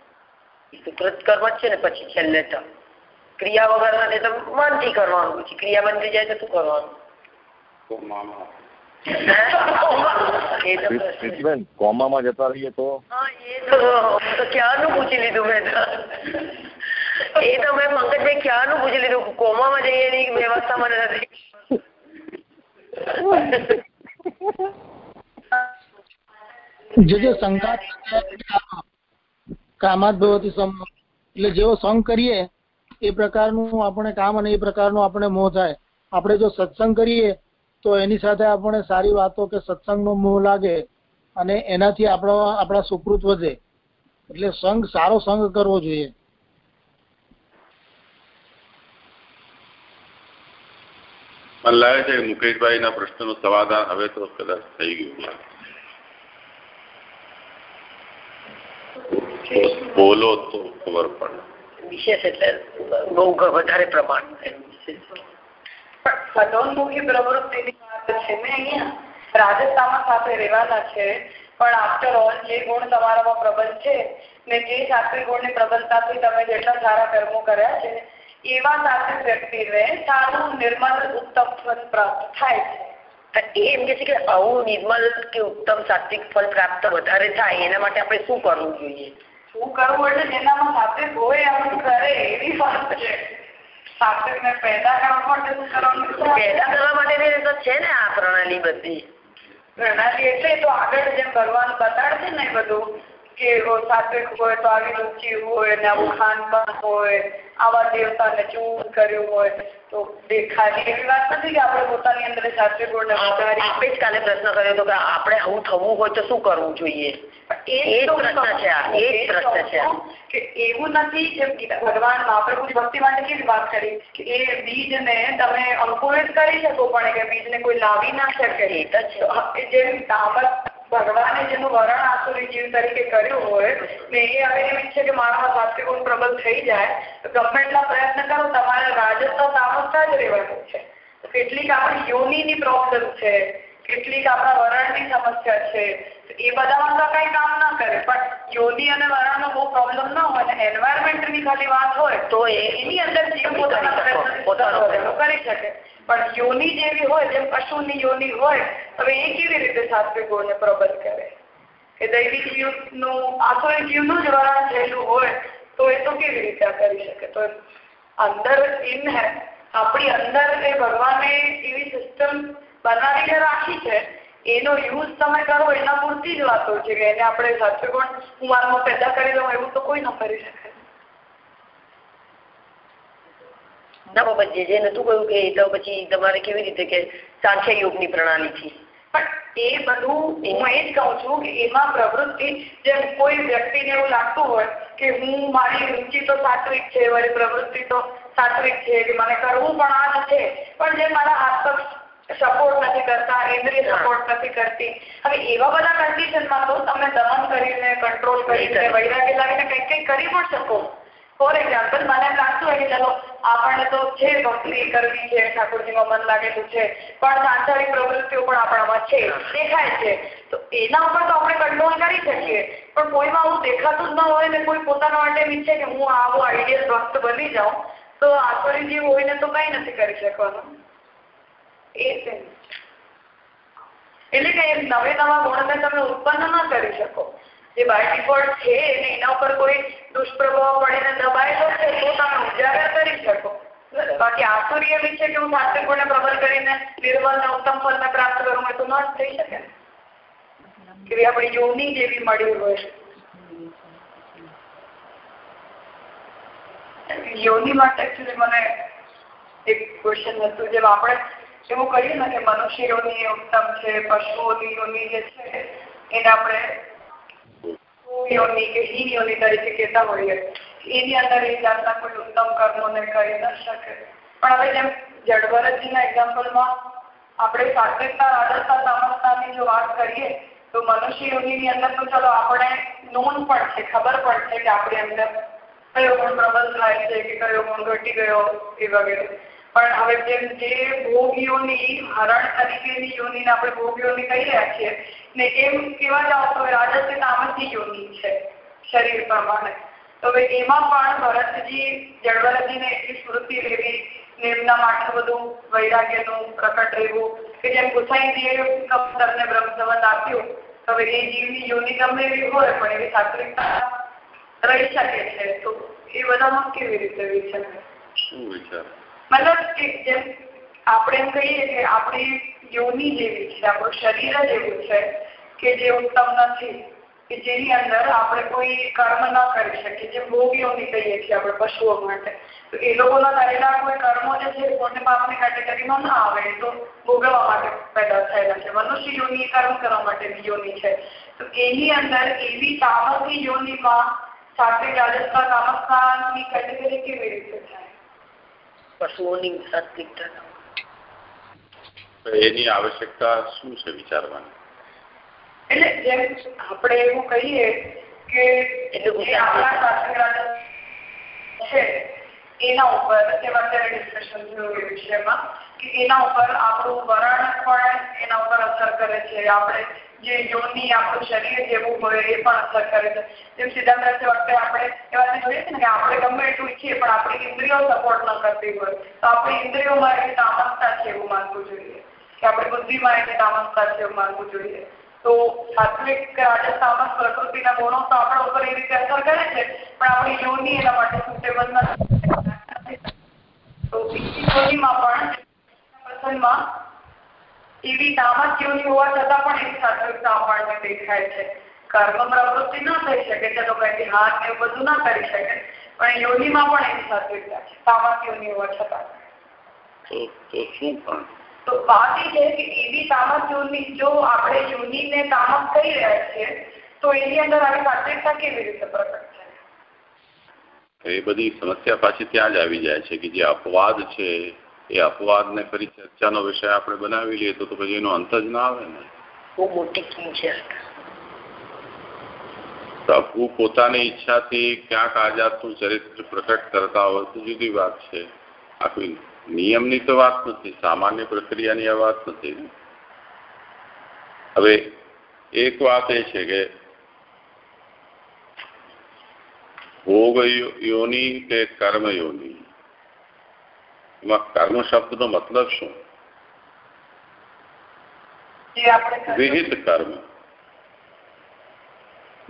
Speaker 3: સુકૃત કર્મ જ છે ને પછી છેલ્લે તો. ક્રિયા વગર નથી તો મનથી કરવાનું, પછી ક્રિયા બંધ જાય તો શું કરવાનું?
Speaker 6: કોમામાં જતા રહીએ તો?
Speaker 3: ક્યારનું પૂછી લીધું મેં એ તો મેં પંકજભાઈ ક્યારનું પૂછી લીધું? કોમામાં જઈએ એની વ્યવસ્થા મને નથી.
Speaker 10: જે જે શંકા કામાત ભવતી સમ એટલે જેવો સંગ કરીએ એ પ્રકારનું આપણે કામ અને એ પ્રકારનો આપણે મોહ થાય. આપણે જો સત્સંગ કરીએ તો એની સાથે આપણે સારી વાતો કે સત્સંગનો મોહ લાગે અને એનાથી આપણો આપણા સુકૃત વધે. એટલે સંગ સારો સંગ કરવો જોઈએ.
Speaker 2: મને લાગે છે કે મુકેશભાઈના પ્રશ્નનું સમાધાન હવે તો કદાચ થઈ ગયું બોલો તો ખબર પડે.
Speaker 3: વિશેષ એટલે બહુ વધારે પ્રમાણ
Speaker 4: સદોન્મુખી પ્રવૃત્તિની વાત છે ને અહીંયા. રાજસ્થાનમાં સાથે રહેવાના છે. પણ આફ્ટર ઓલ જે ગુણ તમારામાં પ્રબલ છે ને જે સાત્વિક ગુણની પ્રબલતાથી તમે જેટલા સારા કર્મો કર્યા છે એવા સાત્વિક વ્યક્તિને સારું નિર્મળ ઉત્તમ ફળ પ્રાપ્ત થાય છે.
Speaker 3: એ એમ કે છે કે આવું નિર્મલ કે ઉત્તમ સાત્વિક ફળ પ્રાપ્ત વધારે થાય એના માટે આપણે શું કરવું જોઈએ?
Speaker 4: શું કરવું એટલે જેનામાં સાત્વિક હોય એમ કરે એવી વાત છે. સાત્વિકને પેદા કરવા માટે શું કરવાનું?
Speaker 3: પેદા કરવા માટે તો છે ને આ પ્રણાલી બધી.
Speaker 4: પ્રણાલી એટલે તો આગળ જેમ ભગવાન બતાડશે ને બધું કે સાત્વિક હોય તો આવી રુચિ હોય ને આવું ખાનપાન હોય આવા દેવતાને ચૂર કર્યું હોય તો દેખાય. એવી વાત નથી કે આપણે પોતાની અંદર સાત્વિક ગુણને
Speaker 3: આપણે જ કાલે પ્રશ્ન કર્યો હતો કે આપણે આવું થવું હોય તો શું કરવું જોઈએ? એ જ પ્રશ્ન છે આ. એ જ પ્રશ્ન છે
Speaker 4: કે એવું નથી કે ભગવાન મહાપ્રભુની ભક્તિ માટે કેવી વાત કરી કે એ બીજને તમે અંકુરિત કરી શકો પણ કે બીજને કોઈ લાવી ના શકે. જેમ ભગવાને જેનું વરણ આસુરી જીવ તરીકે કર્યું હોય ને એ હવે એમ છે કે મારામાં સાત્વિક ગુણ પ્રબલ થઈ જાય તો ગમે એટલા પ્રયત્ન કરો તમારે રાજસ તો તામસતા જ રહેવાનું છે. કેટલીક આપણી યોનિની પ્રોબ્લેમ છે કેટલીક આપણા વરણની સમસ્યા છે એ બધામાં તો કઈ કામ ના કરે. પણ યોની અને વરણનો બહુ પ્રોબ્લેમ ના હોય અને એન્વાયરમેન્ટની ખાલી વાત હોય
Speaker 3: તો
Speaker 4: એની અંદર જીવ પોતાના કરી શકે. પણ યોની જેવી હોય જેમ પશુની યોની હોય હવે એ કેવી રીતે સાત્વિક ગુણને પ્રબંધ કરે? કે દૈવિક જીવનું આસુરી જીવનું જ વરણ થયેલું હોય તો એ તો કેવી રીતે કરી શકે? તો અંદર ઇન હે. આપણી અંદર એ ભગવાને એવી સિસ્ટમ બનાવીને રાખી છે એનો યુઝ તમે કરો એના પૂરતી જ વાતો છે કે એને આપણે સાત્વિક ગુણ હું મારામાં પેદા કરી દઉં એવું તો કોઈ ન કરી શકે.
Speaker 3: ના બાબા જે જેને તું કહ્યું કે એ તો પછી તમારે કેવી રીતે કે સાંખ્ય યોગની પ્રણાલીથી
Speaker 4: પણ એ બધું હું એ જ કહું છું કે એમાં પ્રવૃત્તિ જેમ કોઈ વ્યક્તિને એવું લાગતું હોય કે હું મારી રુચિ તો સાત્વિક છે મારી પ્રવૃત્તિ તો સાત્વિક છે કે મને કરવું પણ આ જ છે પણ જે મારા હાથ પગ સપોર્ટ નથી કરતા ઇન્દ્રિય સપોર્ટ નથી કરતી. હવે એવા બધા કન્ડિશનમાં તો તમે દમન કરીને કંટ્રોલ કરીને વૈરાગ્ય લાવીને કંઈક કંઈક કરી પણ શકો. ફોર એક્ઝામ્પલ મને એમ લાગતું હોય કે ચલો આપણને તો છે ભક્તિ કરવી છે ઠાકોરજીમાં મન લાગેલું છે પણ સાંસારિક પ્રવૃત્તિઓ પણ આપણામાં છે દેખાય છે. તો એના ઉપર તો આપણે કંટ્રોલ કરી શકીએ. પણ કોઈમાં આવું દેખાતું જ ન હોય ને કોઈ પોતાના માટે ઈચ્છે કે હું આવો આઈડિયલ ભક્ત બની જાઉં તો આસુરી જીવ હોઈને તો કઈ નથી કરી શકવાનું. એટલે કે નવે નવા ગુણને તમે ઉત્પન્ન ન કરી શકો. જે બાય ડિફોલ્ટ છે અને એના ઉપર કોઈ દુષ્પ્રભાવ પડીને દબાયેલો છે તો તમે ઉજાગર કરી શકો. બાકી આસુરીય વિશે કે હું સાત્વિક ગુણને પ્રબળ કરીને નિર્મલ ને ઉત્તમ ફળને પ્રાપ્ત કરું એ તો ન જ થઈ શકે કે આપણી યોની જેવી મળી હોય. યોની માટે એકચ્યુઅલી મને એક ક્વેશ્ચન હતું જેમ આપણે એવું કહીએ ને કે મનુષ્યોની ઉત્તમ છે, પશુઓની યોની જે છે, એને આપણે યોની કે હીન યોની તરીકે કહેતા હોઈએ. એની અંદર એ જાતના કોઈ ઉત્તમ કર્મોને કરી ન શકે. પણ હવે જેમ જડવરજીના એક્ઝામ્પલમાં આપણે સાત્વિકતા રાજસતા તામસતાની જો વાત કરીએ, તો મનુષ્ય યોનિની અંદર તો ચલો આપણે નોંધ પણ છે, ખબર પણ છે કે આપણી અંદર કયો ગુણ પ્રબલ થાય છે, કે કયો ગુણ ઘટી ગયો, એ વગેરે. પણ હવે જેમ જે ભોગીઓની હરણ તરીકેની યોનીને આપણે ભોગીઓની કહી રહ્યા છીએ, ને એમ કેવા તો તો પણ ભરતજી જળવરજીને લેવી ને એમના માટે બધું કે જેમ ગુસાઈજીએ કમતરને બ્રહ્મસંવત આપ્યું હવે એ જીવની યોનિ ગમે એવી હોય, પણ એવી સાત્વિકતા રહી શકે છે. તો એ બધામાં કેવી રીતે વિચાર?
Speaker 2: શું
Speaker 4: મતલબ જેમ આપણે એમ કહીએ કે આપણી યોની જેવી છે, આપણું શરીર જ એવું છે કે જે ઉત્તમ નથી, કે જેની અંદર આપણે કોઈ કર્મ ન કરી શકીએ જેમ ભોગીઓની કહીએ છીએ આપણે પશુઓ માટે. તો એ લોકોના કરેલા કોઈ કર્મો જે છે પુણ્ય પાપની કેટેગરીમાં ના આવે તો ભોગવવા માટે પેદા થયેલા છે. મનુષ્ય યોની, કર્મ કરવા માટેની યોની છે. તો એની અંદર એવી તામસની યોનીમાં સાત્વિક રાજસ્થાન તામસની કેટેગરી કેવી રીતે થાય?
Speaker 3: પશુઓની સાત્વિકતા
Speaker 2: એની આવશ્યકતા શું છે વિચારવાની?
Speaker 4: એટલે જેમ આપણે એવું કહીએ કે છે એના ઉપર એવા અત્યારે ડિસ્કશન થયું એ વિષયમાં કે એના ઉપર આપણું વરણ પણ એના ઉપર અસર કરે છે. આપણે જે યોની આપણું શરીર જેવું હોય એ પણ અસર કરે છે જેમ તો જોઈએ કે સાત્વિક આજે તામસ પ્રકૃતિના ગુણો તો આપણા ઉપર એ રીતે અસર કરે છે પણ આપણી યોની એના માટે સુટેબલ નથી તો બીજી યોનીમાં પણ એવી યોની હોવા છતાં પણ એની સાત્વિકતા આપણને દેખાય છે. કર્મ પ્રવૃત્તિ ના થઈ શકે ચલો કઈ હાથ ને એવું બધું ના કરી શકે. પણ યોનિમાં પણ એની સાત્વિકતા છે. યોનિ હોવા છતાં.
Speaker 2: તો
Speaker 4: તો વાત એ છે કે એવી તામસ યોની જો આપણે યોનિને તામસ કહી રહ્યા છીએ તો એની અંદર આવી સાત્વિકતા કેવી રીતે પ્રકટ
Speaker 2: એ બધી સમસ્યા પાછી ત્યાં જ આવી જાય છે કે જે અપવાદ છે એ અપવાદને ફરી ચર્ચાનો વિષય આપણે બનાવી લઈએ તો પછી એનો અંત જ ના આવે ને.
Speaker 3: બહુ મોટી છે.
Speaker 2: પ્રભુ પોતાની ઈચ્છાથી ક્યાંક આઝાદનું ચરિત્ર પ્રકટ કરતા હોય તો જુદી વાત છે. આ કોઈ નિયમની તો વાત નથી સામાન્ય પ્રક્રિયાની આ વાત નથી હવે એક વાત એ છે કે ભોગ યોની કે કર્મ યોની એમાં કર્મ શબ્દનો મતલબ શું? વિહિત કર્મ.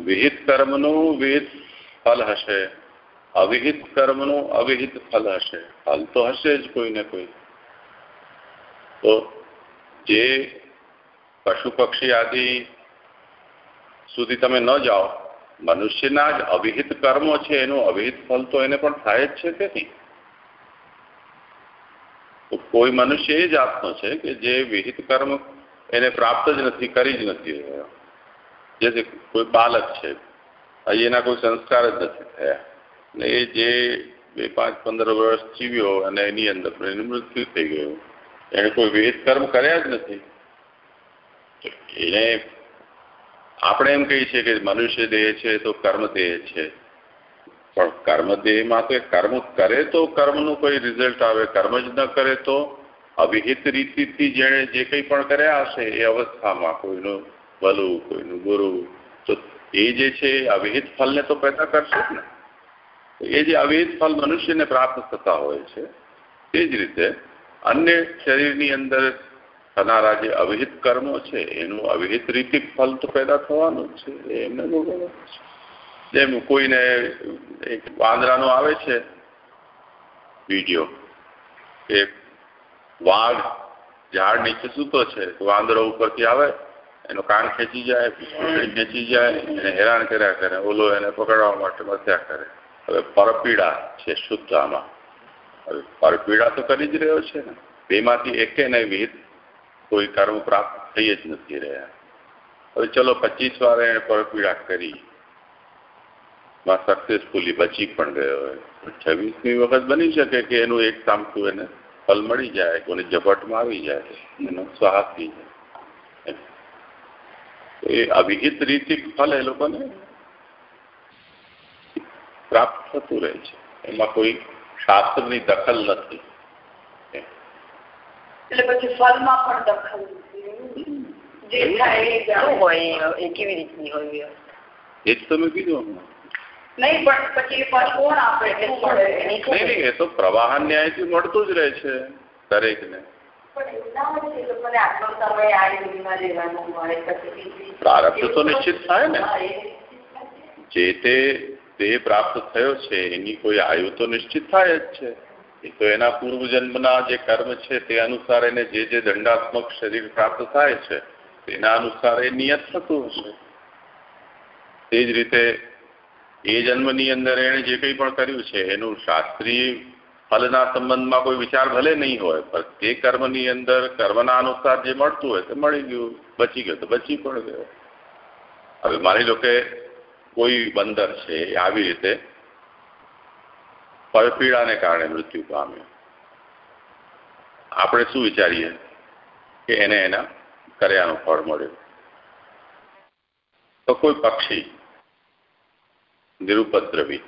Speaker 2: વિહિત કર્મનું વિહિત ફલ હશે. અવિહિત કર્મનું અવિહિત ફલ હશે. ફલ તો હશે જ કોઈ ને કોઈ. તો જે પશુ પક્ષી આદિ સુધી તમે ન જાઓ મનુષ્યના જ અવિહિત કર્મો છે એનું અવિહિત ફલ તો એને પણ થાય જ છે કે નહીં? કોઈ મનુષ્ય એ જાતનો છે કે જે વિહિત કર્મ એને પ્રાપ્ત જ નથી, કરી જ નથી રહ્યો. જે કોઈ બાલક છે હજી એના કોઈ સંસ્કાર જ નથી થયા. ને એ જે બે, પાંચ, પંદર વર્ષ જીવ્યો અને એની અંદર એનું મૃત્યુ થઈ ગયું, એને કોઈ વિહિત કર્મ કર્યા જ નથી. એને આપણે એમ કહીએ છીએ કે મનુષ્ય દેહ છે તો કર્મ દેહ છે. પણ કર્મ દેહમાં તો કર્મ કરે તો કર્મનું કોઈ રિઝલ્ટ આવે, કર્મ જ ન કરે તો અવિહિત રીતિથી જેણે જે કંઈ પણ કર્યા હશે, એ અવસ્થામાં કોઈનું ભલું કોઈનું ગુરુ, તો એ જે છે અવિહિત ફલને તો પેદા કરશે જ ને. એ જે અવિહિત ફલ મનુષ્યને પ્રાપ્ત થતા હોય છે, તે જ રીતે અન્ય શરીરની અંદર થનારા જે અવિહિત કર્મો છે, એનું અવિહિત રીતિ ફલ તો પેદા થવાનું જ છે એમને ભોગવવાનું છે. જેમ કોઈને એક વાંદરાનો આવે છે, વીડિયો, કે વાઘ ઝાડ નીચે સૂતો છે, વાંદરો ઉપરથી આવે, એનો કાન ખેંચી જાય ખેંચી જાય, એને હેરાન કર્યા કરે, ઓલો એને પકડવા માટે મથ્યા કરે. હવે પરપીડા છે શુદ્ધ આમાં હવે પરપીડા તો કરી જ રહ્યો છે ને. બેમાંથી એકે ને વિહિત કોઈ કર્મ પ્રાપ્ત થઈ જ નથી રહ્યા. હવે ચલો પચીસ વાર એને પરપીડા કરી. માં સક્સેસફુલી બચી પણ ગયો હોય. છવ્વીસમી વખત બની શકે કે એનું એક ચામકું એને ફલ મળી જાય કોને ઝપટમાં આવી જાય એનો સ્વાહ થઈ જાય. એ અવિહિત રીતે ફલ એ લોકોને પ્રાપ્ત થતું રહે છે. એમાં કોઈ શાસ્ત્રની દખલ નથી.
Speaker 4: એટલે પછી ફલમાં પણ દખલ જે થાય
Speaker 3: હોય. એ? કેવી રીતની હોય
Speaker 2: એ? જ તમે કીધું
Speaker 4: નહીં પણ પછી ફળ કોણ આપે? એટલે મળે?
Speaker 2: નહીં નહીં એ તો પ્રવાહન ન્યાયથી મળતું જ રહે છે દરેકને. પ્રારબ્ધ તો નિશ્ચિત થાય ને. જે તે દેહ પ્રાપ્ત થયો છે એની કોઈ આયુ તો નિશ્ચિત થાય જ છે. એ તો એના પૂર્વજન્મના જે કર્મ છે તે અનુસાર એને જે જે દંડાત્મક શરીર પ્રાપ્ત થાય છે તેના અનુસાર એ નિયત થતું હશે. તે જ રીતે એ જન્મની અંદર એણે જે કંઈ પણ કર્યું છે, એનું શાસ્ત્રીય ફલના સંબંધમાં કોઈ વિચાર ભલે નહીં હોય, પણ તે કર્મની અંદર કર્મના અનુસાર જે મળતું હોય તે મળી ગયું, બચી ગયો, તો બચી પણ ગયો. હવે માની લો કે કોઈ બંદર છે, એ આવી રીતે પરપીડાને કારણે મૃત્યુ પામ્યો. આપણે શું વિચારીએ કે એને એના કર્યાનું ફળ મળ્યું? તો કોઈ પક્ષી નિરુપદ્રવી.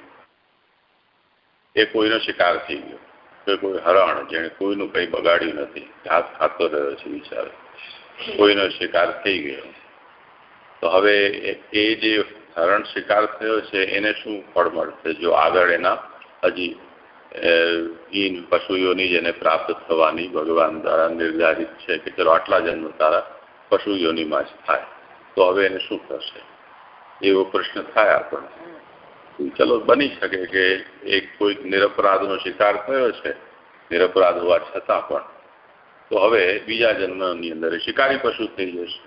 Speaker 2: એ કોઈનો શિકાર થઈ ગયો. કે કોઈ હરણ જેણે કોઈનું કંઈ બગાડ્યું નથી. ઘાસ ખાતો રહ્યો છે વિચાર. કોઈનો શિકાર થઈ ગયો. તો હવે એ જે હરણ શિકાર થયો છે, એને શું ફળ મળશે જો આગળ એના હજી ઈન પશુઓની જેને પ્રાપ્ત થવાની ભગવાન દ્વારા નિર્ધારિત છે કે ચલો આટલા જન્મ તારા પશુઓનીમાં જ થાય. તો હવે એને શું થશે? એવો પ્રશ્ન થાય આપણને. ચલો બની શકે કે એક કોઈ નિરપરાધનો શિકાર થયો છે નિરપરાધ હોવા છતાં પણ. તો હવે બીજા જન્મની અંદર શિકારી પશુ થઈ જશે.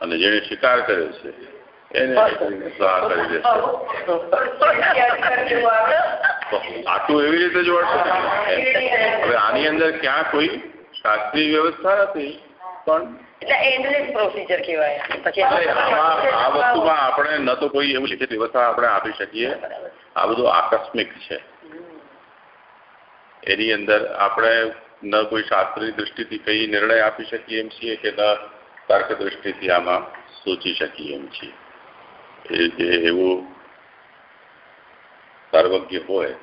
Speaker 2: અને જેને શિકાર કર્યો છે એને સ્વાહ કરી દેશે આટલું એવી રીતે જોડશે હવે આની અંદર ક્યાં કોઈ શાસ્ત્રીય વ્યવસ્થા નથી. પણ
Speaker 3: એટલે એન્ડલેસ પ્રોસિજર કહેવાય. પછી
Speaker 2: આ વસ્તુમાં આપણે ન તો કોઈ એવું લિખિત વ્યવસ્થા આપણે આપી શકીએ. આ બધું આકસ્મિક છે. એની અંદર આપણે ન કોઈ શાસ્ત્રીય દૃષ્ટિથી કઈ નિર્ણય આપી શકીએ એમ છીએ કે ન તર્ક દૃષ્ટિથી આમાં સોચી શકીએ એમ છીએ. એ જે એવું સર્વજ્ઞ હોય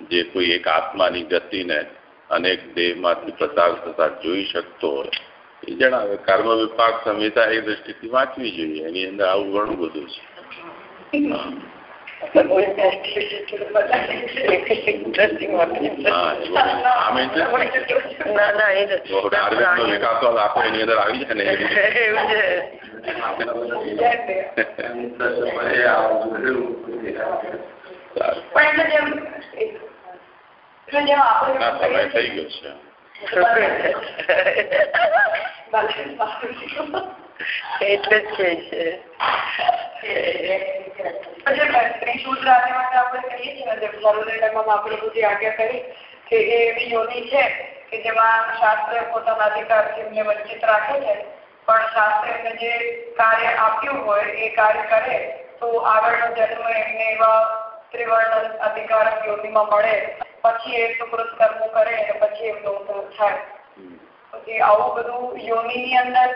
Speaker 2: જે કોઈ એક આત્માની ગતિને અનેક દેહમાંથી પસાર થતા જોઈ શકતો હોય એ જણાવે કર્મ વિપાક સંહિતા એ દ્રષ્ટિથી વાંચવી જોઈએ. એની અંદર આવું ઘણું બધું છે.
Speaker 3: ના ના એ
Speaker 2: આયુર્વેદનો વિકાસ આખો એની અંદર આવી જાય ને.
Speaker 3: એવું છે.
Speaker 2: ના સમય થઈ ગયો છે.
Speaker 3: એટલે જ છે.
Speaker 4: બધી આજ્ઞા કરી કે એવી યોની છે કે જેમાં શાસ્ત્ર પોતાના અધિકારથી એમને વંચિત રાખે છે, પણ શાસ્ત્ર એમને જે કાર્ય આપ્યું હોય, એ કાર્ય કરે, તો આગળનો જન્મ એમને એવા ત્રિવર્ણ અધિકાર યોગીમાં મળે પછી એ સુકૃત કર્મ કરે અને પછી એમનો ઉદ્ધાર થાય. પછી આવું બધું યોનીની અંદર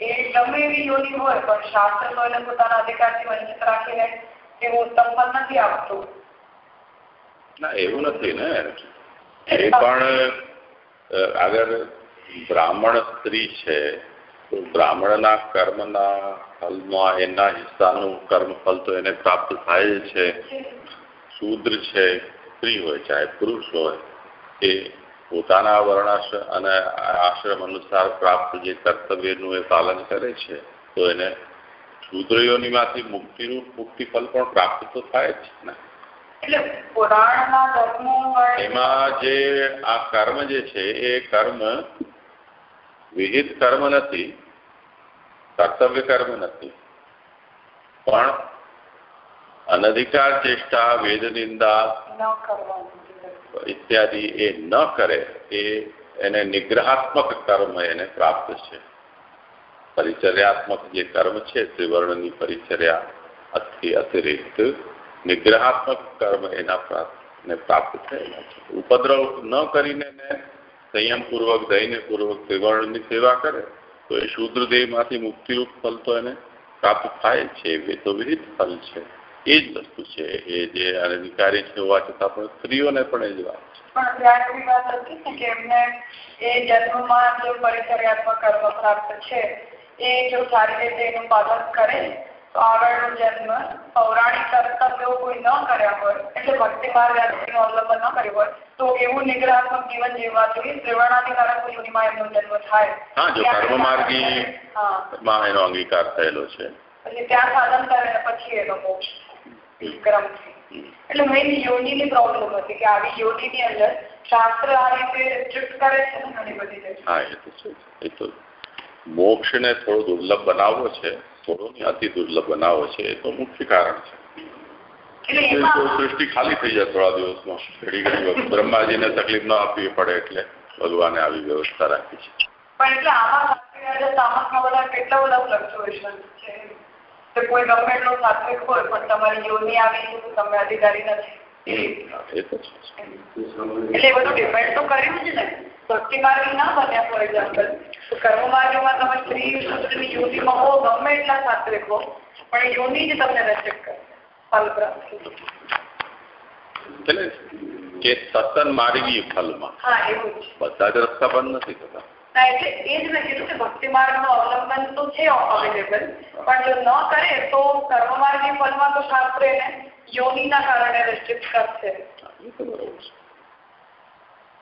Speaker 4: એ ગમે એવી યોની હોય પણ શાસ્ત્ર તો એને પોતાના અધિકારથી વંચિત રાખીને એવું ફળ નથી આપતું.
Speaker 2: ના એવું નથી ને. એ પણ આગળ બ્રાહ્મણ સ્ત્રી છે તો બ્રાહ્મણના કર્મના ફલમાં એના હિસ્સાનું કર્મફળ તો એને પ્રાપ્ત થાય છે. શૂદ્ર છે સ્ત્રી હોય ચાહે પુરુષ હોય એ પોતાના વર્ણાશ્રમ અને આશ્રમ અનુસાર પ્રાપ્ત જે કર્તવ્યનું એ પાલન કરે છે તો એને શૂદ્રયોનીમાંથી મુક્તિરૂપ મુક્તિ ફલ પણ પ્રાપ્ત તો થાય જ ને. એમાં જે આ કર્મ જે છે એ કર્મ વિહિત કર્મ નથી કર્તવ્ય કર્મ નથી. પણ અનધિકાર ચેષ્ટા વેદ નિંદા
Speaker 4: ન કરવાનું
Speaker 2: ઇત્યાદિ એ ન કરે એ એને નિગ્રહાત્મક કર્મ એને પ્રાપ્ત છે. પરિચર્યાત્મક જે કર્મ છે ત્રિવર્ણની પરિચર્યા અતિ અતિરિક્ત નિગ્રહાત્મક કર્મ એના પ્રાપ્ત ને પ્રાપ્ત થયેલા છે. ઉપદ્રવ ન કરીને સંયમપૂર્વક દૈન્યપૂર્વક ત્રિવર્ણની સેવા કરે તો એ શૂદ્ર દેહમાંથી મુક્તિરૂપ ફલ તો એને પ્રાપ્ત થાય છે. એ તો વિહિત ફલ છે. એ જ વસ્તુ છે. એ જે અધિકારી છે હોવા છતાં પણ સ્ત્રીઓને પણ એ જ વાત છે.
Speaker 4: પણ ત્યાં એવી વાત હતી ને કે એમને એ જન્મમાં જો પરિચર્યાત્મક કર્મ પ્રાપ્ત છે એ જો સારી રીતે એનું પાલન કરે તો આગળનો જન્મ પૌરાણિક કર્તવ્યો કોઈ ન કર્યા હોય એટલે ભક્તિ માર્ગનું અવલંબન ન કર્યું હોય તો એવું નિગ્રહાત્મક જીવન જીવવાથી ત્રિવર્ણાધિકારક યોનિમાં એમનો જન્મ થાય.
Speaker 2: હા જો કર્મમાર્ગી
Speaker 4: હા.
Speaker 2: માં એનો અંગીકાર થયેલો છે.
Speaker 4: એટલે ત્યાં સાધન કરે પછી એનો મોક્ષ ક્રમથી એટલે મેઇન યોનિની પ્રોબ્લેમ હતી કે આવી યોનિની અંદર શાસ્ત્ર આ રીતે રિસ્ટ્રિક્ટ કરે છે ઘણી બધી
Speaker 2: હા એ તો છે. એ તો મોક્ષને થોડો દુર્લભ બનાવવો છે થોડો નહીં અતિ દુર્લભ બનાવવો છે એ તો મુખ્ય કારણ છે. સૃષ્ટિ ખાલી થઈ જાય થોડા દિવસમાં. ઘડી ઘડી વખત. બ્રહ્માજીને તકલીફ ન આપવી પડે એટલે ભગવાને આવી વ્યવસ્થા રાખી છે.
Speaker 4: પણ એટલે આમાં શાસ્ત્રીય સામાજમાં બધા કેટલા બધા ફ્લક્ચ્યુએશન છે? કે કોઈ ગમે એટલો સાત્વિક હોય પણ તમારી યોની આવી તો તમે અધિકારી નથી.
Speaker 2: હા, એ તો છે
Speaker 4: એટલે બધું ડિપેન્ડ તો કર્યું છે ને. ભક્તિ માર્ગી ના બન્યા ફોર એક્ઝામ્પલ તો કર્મ માર્ગમાં તમે સ્ત્રી શુદ્રની યોનિમાં હો ગમે એટલા સાત્વિક હો પણ યોની જ તમને રેસ્ટ્રિક્ટ કરે. ફલ પ્રાપ્તિ
Speaker 2: એટલે કે સતન માર્ગી ફલમાં. બધા જ રસ્તા બંધ નથી થતા.
Speaker 4: ના એટલે એ જ મેં કીધું કે ભક્તિ માર્ગનું અવલંબન તો છે અવેલેબલ પણ જો ન કરે તો કર્મ માર્ગી ફલમાં તો શાસ્ત્ર એને યોનિના કારણે રેસ્ટ્રિક્ટ કરશે.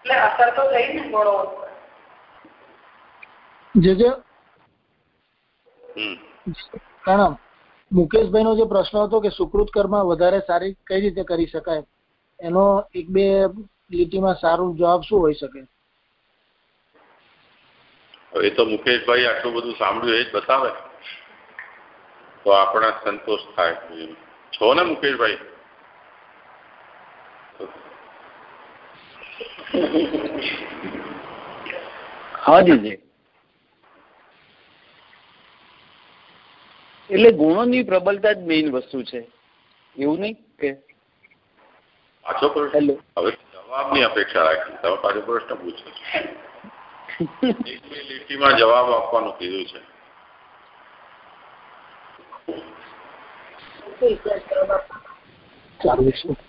Speaker 4: એટલે અસર તો થઈ ને ઘણો
Speaker 10: જે જે
Speaker 2: હમ.
Speaker 10: પ્રણામ. મુકેશભાઈનો જે પ્રશ્ન હતો કે સુકૃત કર્મ વધારે સારી કઈ રીતે કરી શકાય? એનો એક બે લીટીમાં સારું જવાબ શું હોઈ શકે?
Speaker 2: એ તો મુકેશભાઈ આટલું બધું સાંભળ્યું એ જ બતાવે. તો આપણે સંતોષ થાય છો ને મુકેશભાઈ?
Speaker 11: હા જીજી એટલે ગુણોની પ્રબળતા જ મેઇન વસ્તુ છે. એવું નહીં કે?
Speaker 2: પાછો પ્રશ્ન. હવે જવાબની અપેક્ષા રાખી તમે પાછો પ્રશ્ન પૂછો. લીટીમાં જવાબ આપવાનું કીધું છે.
Speaker 10: ચાલુ છે.